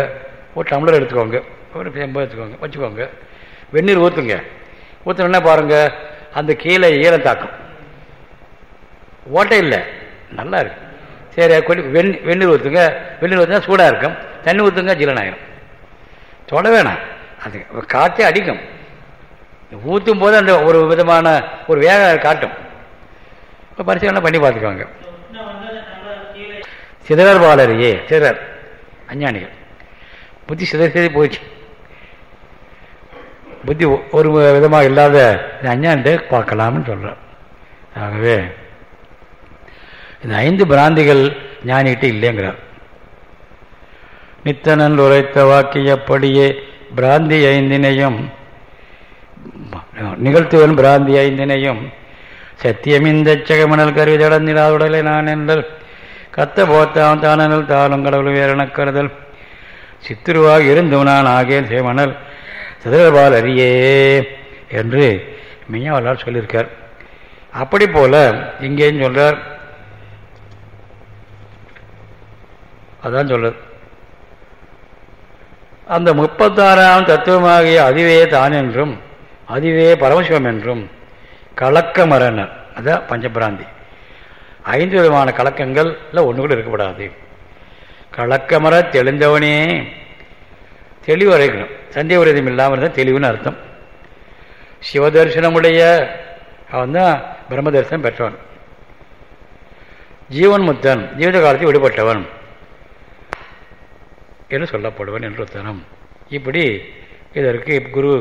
ஒரு டம்ளர் எடுத்துக்கோங்க. ஒரு செம்பு எடுத்துக்கோங்க. வச்சுக்கோங்க. வெந்நீர் ஊற்றுங்க ஊற்றுனா பாருங்கள் அந்த கீழே ஈரம் தாக்கும் ஓட்டை இல்லை. நல்லா இருக்கு. சரி கொடி வெண் வெந்நீர் ஊற்றுங்க வெந்நீர் ஊற்றுனா சூடாக இருக்கும். தண்ணி ஊற்றுங்க ஜீலனாயிரும் தொட வேணாம். அது காற்றே அடிக்கும். ஊற்றும் போது அந்த ஒரு விதமான ஒரு வேகம் காட்டும். இப்போ பரிசீலனை பண்ணி பார்த்துக்கோங்க. சிதறர் பாலரையே சிதறர் அஞ்ஞானிகள். புத்தி சிதறி சிதறி போயிடுச்சு. புத்தி ஒரு விதமாக இல்லாத அஞ்ஞானிட்ட பார்க்கலாம்னு சொல்கிறேன் ஆகவே இந்த ஐந்து பிராந்திகள் ஞானிகிட்ட இல்லைங்கிறார். நித்தனன் உரைத்த வாக்கியப்படியே பிராந்தி ஐந்தினையும் நிகழ்த்துவன் பிராந்தி ஐந்தினையும் சத்தியமிந்த சகமணல் உடலை நான் என்றல் கத்த போத்தான் தானல் தானும் கடவுள் வேறென கருதல். சித்துருவாக இருந்தும் நான் ஆகேன் சேமணல் சிதறபால் அறியே என்று மெய்யாவலால் சொல்லியிருக்கார். அப்படி போல இங்கேயும் சொல்கிறார் அதான் சொல்லுது அந்த முப்பத்தாறாம் தத்துவமாகிய அதுவே தான் என்றும் அதுவே பரமசிவம் என்றும் கலக்கமரனர் அதான் பஞ்சபிராந்தி. ஐந்து விதமான கலக்கங்கள்ல ஒன்று கூட இருக்கப்படாது. கலக்கமர தெளிந்தவனே தெளிவு அடைக்கணும் சந்தேக விரதம் இல்லாமல் இருந்தால் தெளிவுன்னு அர்த்தம். சிவதர்சனமுடைய அவன் தான் பிரம்ம தரிசனம் பெற்றவன். ஜீவன் முத்தன் ஜீவித காலத்தில் விடுபட்டவன். என்று சொல்லப்படுவன் என்று தனம் இப்படி இதற்கு குரு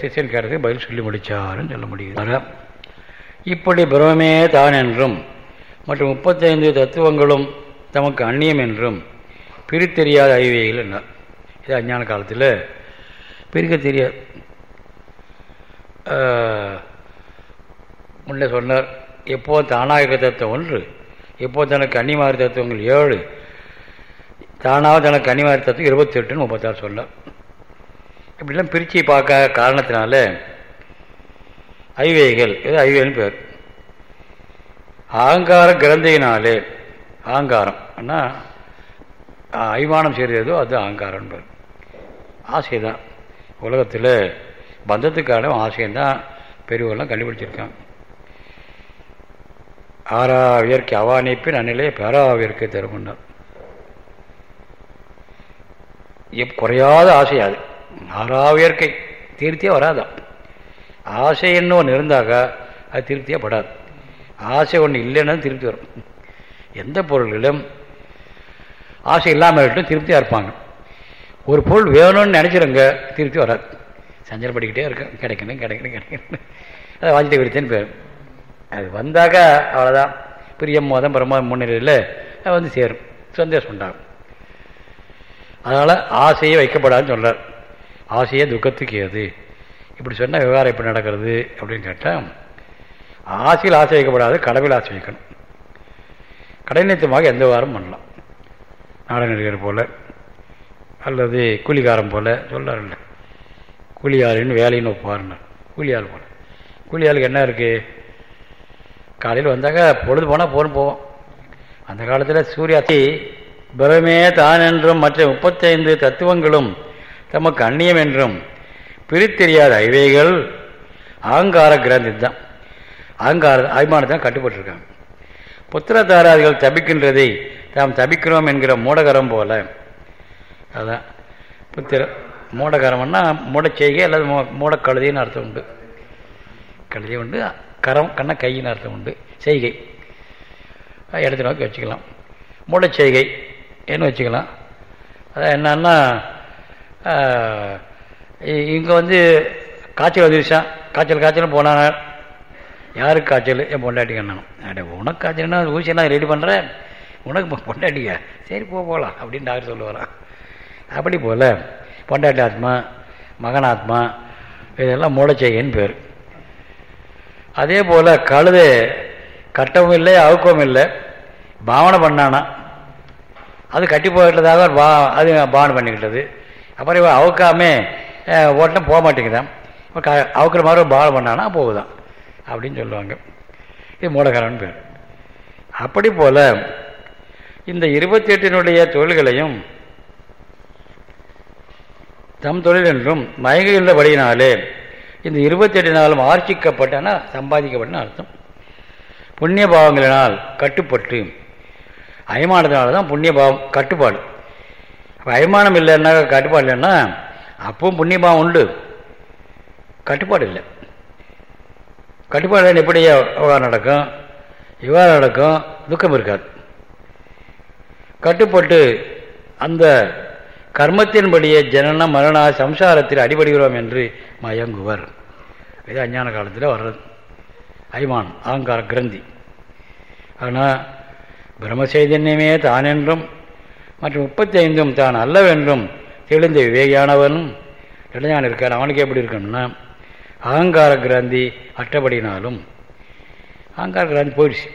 சிஷியன் கேட்டதுக்கு பதில் சொல்லி முடித்தாருன்னு சொல்ல முடியுது. இப்படி பிரமே தான் என்றும் மற்றும் முப்பத்தைந்து தத்துவங்களும் தமக்கு அந்நியம் என்றும் பிரித்தெரியாத அறிவியல் என்ன? இது அஞ்ஞான காலத்தில் பிரிக்க தெரியாது முன்னே சொன்னார் எப்போ தானாக தத்துவம் ஒன்று எப்போ தனக்கு அந்நியமாரி தத்துவங்கள் ஏழு தானாக தனக்கு அந்நியமாரி தத்துவம் இருபத்தி எட்டுன்னு முப்பத்தாறு சொல்ல. இப்படிலாம் பிரித்து பார்க்க காரணத்தினால ஐவேகள் இது ஐவேல்னு பேர். அகங்கார கிரந்தையினாலே அகங்காரம் ஆனால் அய்மானம் செய்கிறதோ அது அகங்காரம் பேர். ஆசை தான் உலகத்தில் பந்தத்துக்கான ஆசையந்தான். பெரியவர்கள்லாம் கண்டுபிடிச்சிருக்காங்க ஆறாவியற்கு அவானிப்பின் அந்நிலையை பேராவியர்க்கு தருமுன்னார் எப் குறையாத ஆசை அது. ஆறாவியற்கை திருப்தியாக வராதான் ஆசைன்னு ஒன்று இருந்தாக்கா அது திருப்தியாக படாது. ஆசை ஒன்று இல்லைன்னா திருப்தி வரும். எந்த பொருள்களும் ஆசை இல்லாமல் இருக்கட்டும் திருப்தியாக இருப்பாங்க. ஒரு பொருள் வேணும்னு நினச்சிருங்க திருப்தி வராது. சஞ்சலப்படிக்கிட்டே இருக்கும் கிடைக்கணும் கிடைக்கணும் கிடைக்கணும். அதை வாஞ்சிட்டு விருத்தேன்னு பேர். அது வந்தாக்கா அவ்வளோதான் பிரியம் மோதம் பிரமோதம் முன்னிலையில் அது வந்து சேரும். சந்தேஷம் உண்டாகும். அதனால் ஆசையே வைக்கப்படாதுன்னு சொல்கிறார் ஆசையே துக்கத்துக்கு ஏது? இப்படி சொன்னால் விவகாரம் எப்படி நடக்கிறது அப்படின்னு கேட்டால் ஆசையில் ஆசை வைக்கப்படாது கடவுள் ஆசை வைக்கணும். கடைநித்தமாக எந்த வாரம் பண்ணலாம். நாடக நடிகர் போல் அல்லது கூலிகாரம் போல் சொல்லார்ல கூலியாளின்னு வேலைன்னு ஒப்பாருன்னு கூலியாள் போல். கூலியாளுக்கு என்ன இருக்குது காலையில் வந்தாக்க பொழுது போனால் போகணும் போவோம். அந்த காலத்தில் சூரியாத்தி பிரமே தான் என்றும் மற்ற முப்பத்தைந்து தத்துவங்களும் தமக்கு அந்நியம் என்றும் பிரித்தெரியாத இவைகள் அகங்கார கிரந்தி தான் அகங்கார அபிமானத்தான் கட்டுப்பட்டுருக்காங்க. புத்திரதாராதிகள் தபிக்கின்றதை தாம் தபிக்கிறோம் என்கிற மூடகரம் போல. அதான். புத்திர மூடகரம்னா மூடச்செய்கை அல்லது மூ மூடக்கழுதின்னு அர்த்தம் உண்டு. கழுதி உண்டு கரம் கண்ண கையின்னு அர்த்தம் உண்டு. செய்கை. இடத்த நோக்கி வச்சுக்கலாம். மூடச்செய்கை. என்ன வச்சுக்கலாம். அதான் என்னன்னா இங்கே வந்து காய்ச்சல் வந்துருச்சான் காய்ச்சல் காய்ச்சலும் போனான் யாருக்கு காய்ச்சல்? என் பொண்டாட்டி கண்ணனும் அட உனக்கு காய்ச்சல்னா ஊசியெல்லாம் ரெடி பண்ணுறேன் உனக்கு பொண்டாட்டியா? சரி போ போகலாம் அப்படின்னு டாக்டர் சொல்லுவாரான் அப்படி போல் பொண்டாட்டி ஆத்மா மகனாத்மா இதெல்லாம் மூடச்செய்கைன்னு பேர். அதே போல் கழுதை கட்டவும் இல்லை அவுக்கவும் இல்லை. பாவனை பண்ணானா? அது கட்டி போயிட்டதாக பா அது பானம் பண்ணிக்கிட்டது. அப்புறம் இவன் அவுக்காமே ஓட்டம் போக மாட்டேங்குதான் க அவுக்கிற மாதிரி பாவனை பண்ணானா போகுதான் அப்படின்னு சொல்லுவாங்க. இது மூடகரன் பேர். அப்படி போல் இந்த இருபத்தி எட்டினுடைய தொழில்களையும் தம் தொழில் என்றும் மயங்குகின்றபடியினாலே இந்த இருபத்தி எட்டு நாளும் ஆர்ச்சிக்கப்பட்டனா சம்பாதிக்கப்பட்டன அர்த்தம். புண்ணிய பாவங்களினால் கட்டுப்பட்டு அயமானதுனால தான் புண்ணியபாவம் கட்டுப்பாடு. அயமானம் இல்லைன்னா கட்டுப்பாடு இல்லைன்னா அப்பவும் புண்ணியபாவம் உண்டு. கட்டுப்பாடு இல்லை. கட்டுப்பாடு எப்படி விவகாரம் நடக்கும்? விவகாரம் நடக்கும் துக்கம் இருக்காது. கட்டுப்பட்டு அந்த கர்மத்தின்படியே ஜனன மரண சம்சாரத்தில் அடிபடுகிறோம் என்று மயங்குவர். இது அஞ்ஞான காலத்தில் வர்றது. அய்மானம் அகங்கார கிரந்தி. ஆனால் பிரம்மசைதன்யமே தானென்றும் மற்றும் முப்பத்தி ஐந்தும் தான் அல்லவென்றும் தெளிந்த விவேகியானவனும் இளைஞான் இருக்கான் அவனுக்கு எப்படி இருக்கணும்னா அகங்கார கிராந்தி அட்டபடினாலும் அகங்கார கிராந்தி போயிடுச்சு.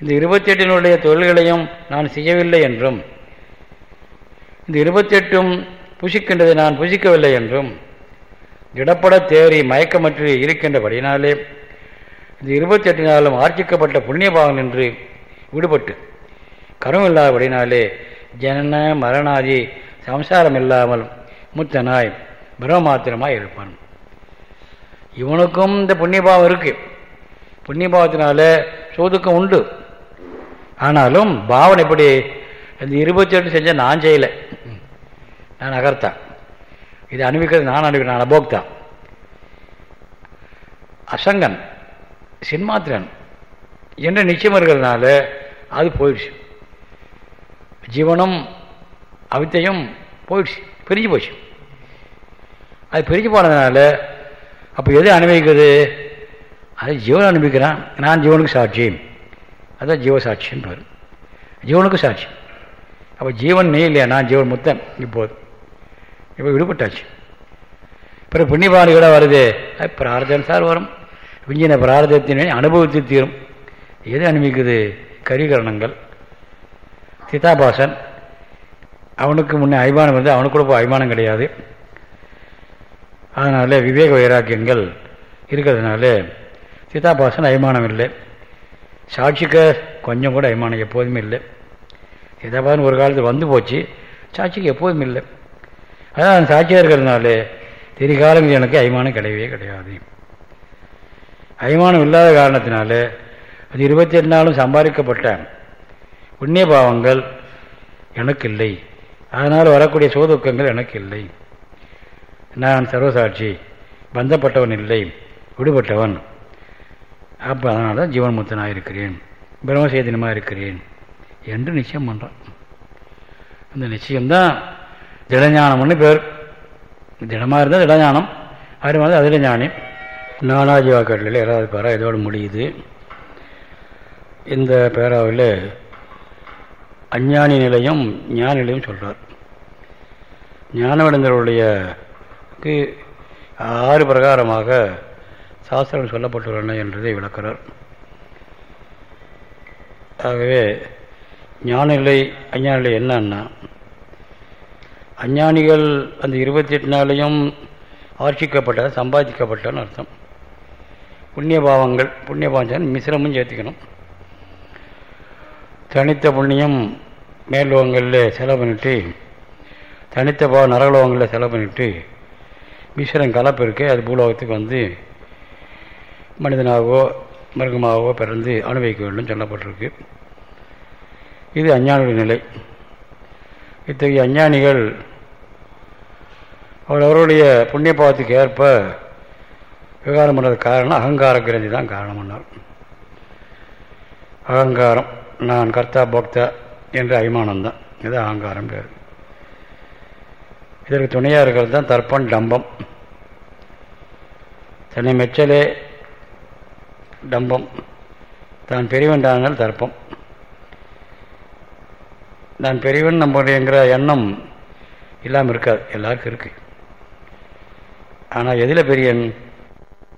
இந்த இருபத்தி எட்டினுடைய தொழில்களையும் நான் செய்யவில்லை என்றும் இந்த இருபத்தெட்டும் புசிக்கின்றதை நான் புசிக்கவில்லை என்றும் திடப்பட தேறி மயக்கமற்று இருக்கின்றபடினாலே இந்த இருபத்தெட்டினாலும் எட்டு ஆர்ச்சிக்கப்பட்ட புண்ணிய பாவம் என்று விடுபட்டு. கரும் இல்லாதபடினாலே ஜனன மரணாதி சம்சாரம் இல்லாமல் முத்தனாய் பிரம்மமாத்திரமாய் இருப்பான். இவனுக்கும் இந்த புண்ணியபாவம் இருக்கு. புண்ணியபாவத்தினால சோதுக்கம் உண்டு. ஆனாலும் பாவனை எப்படி இந்த இருபத்தி எட்டு செஞ்சால் நான் செய்யலை. நான் அகர்த்தான் இதை அனுபவிக்கிறது நான் அனுபவிக்கிறேன் நான் அபோக்தான் அசங்கன் சின்மாத்திரன் என்று நிச்சயம் இருக்கிறதுனால அது போயிடுச்சு. ஜீவனும் அவித்தையும் போயிடுச்சு பிரிஞ்சு போச்சு. அது பிரிஞ்சு போனதுனால அப்போ எது அனுபவிக்கிறது? அது ஜீவன் அனுபவிக்கிறான். நான் ஜீவனுக்கு சாட்சி. அதுதான் ஜீவசாட்சின்னு பேர். ஜீவனுக்கு சாட்சி. அப்போ ஜீவன் நீ இல்லையா? நான் ஜீவன் முத்தன். இப்போது. இப்போ விடுபட்டாச்சு. பிறகு புண்ணியபானிகளாக வருது. அது பிரார்த்தனை சார் வரும். விஞ்சின பிரார்த்தத்தினை அனுபவித்து தீரும். எது அனுபவிக்குது கரிகரணங்கள். சிதாபாசன் அவனுக்கு முன்னே அபிமானம் வந்து அவனுக்கு கூட இப்போ அபிமானம் கிடையாது. அதனால் விவேக வைராக்கியங்கள் இருக்கிறதுனால சிதாபாசன் அபிமானம் இல்லை. சாட்சிக்க கொஞ்சம் கூட அபிமானம் எப்போதுமே இல்லை. சிதாபாசன் ஒரு காலத்தில் வந்து போச்சு சாட்சிக்கு எப்போதும் இல்லை. அதான் சாட்சியாக இருக்கிறதுனால திரிகாலங்கள் எனக்கு அபிமானம் கிடையவே கிடையாது. அபிமானம் இல்லாத காரணத்தினால அது இருபத்தி எட்டு நாளும் சம்பாதிக்கப்பட்ட புண்ணிய பாவங்கள் எனக்கு இல்லை அதனால் வரக்கூடிய சோதுக்கங்கள் எனக்கு இல்லை நான் சர்வசாட்சி பந்தப்பட்டவன் இல்லை விடுபட்டவன். அப்போ அதனால தான் ஜீவன் முத்தனாக இருக்கிறேன் பிரம்மசேதனமாக இருக்கிறேன் என்று நிச்சயம் பண்ணுறான் அந்த நிச்சயம்தான் திடஞானம்னு பேர். திடமாக இருந்தால் திடஞானம் அது மாதிரி அதில் ஞானி நானாஜீவாக்கட்டில் ஏதாவது பேராக இதோடு முடியுது. இந்த பேராவில் அஞ்ஞானி நிலையும் ஞான நிலையும் சொல்கிறார் ஞானவடைந்தவருடைய ஆறு பிரகாரமாக சாஸ்திரம் சொல்லப்பட்டுள்ளன என்றதை விளக்கிறார். ஆகவே ஞானநிலை அஞ்ஞானிலை என்னன்னா அஞ்ஞானிகள் அந்த இருபத்தி எட்டு நாளையும் ஆட்சிக்கப்பட்ட சம்பாதிக்கப்பட்டன்னு அர்த்தம். புண்ணிய பாவங்கள் புண்ணிய பாவம் மிசிரமும் சேர்த்துக்கணும். தனித்த புண்ணியம் மேல்லோகங்களில் செலவு பண்ணிட்டு தனித்த பாவம் நரகலோகங்களில் செலவு பண்ணிட்டு மிஸ்ரம் கலப்பு இருக்கு அது பூலோகத்துக்கு வந்து மனிதனாகவோ மிருகமாகவோ பிறந்து அனுபவிக்க வேண்டும் சொல்லப்பட்டிருக்கு. இது அஞ்ஞானிகள் நிலை. இத்தகைய அஞ்ஞானிகள் அவரவருடைய புண்ணிய பாவத்துக்கு ஏற்ப விவகாரம் பண்ணுறது காரணம் அகங்கார கிரந்தி தான் காரணம்னார் அகங்காரம். நான் கர்த்தா போக்தா என்ற அபிமானம்தான். இது அகங்காரம் பேர் இதற்கு துணையாக இருக்கிறது தான் தர்ப்பம் டம்பம். தன்னை மெச்சலே டம்பம். தான் பெரியவன்டானால் தர்ப்பம். நான் பெரியவன் நம்புறேங்கிற எண்ணம் இல்லாமல் இருக்காது. எல்லாருக்கும் இருக்கு. ஆனால் எதில் பெரியன்?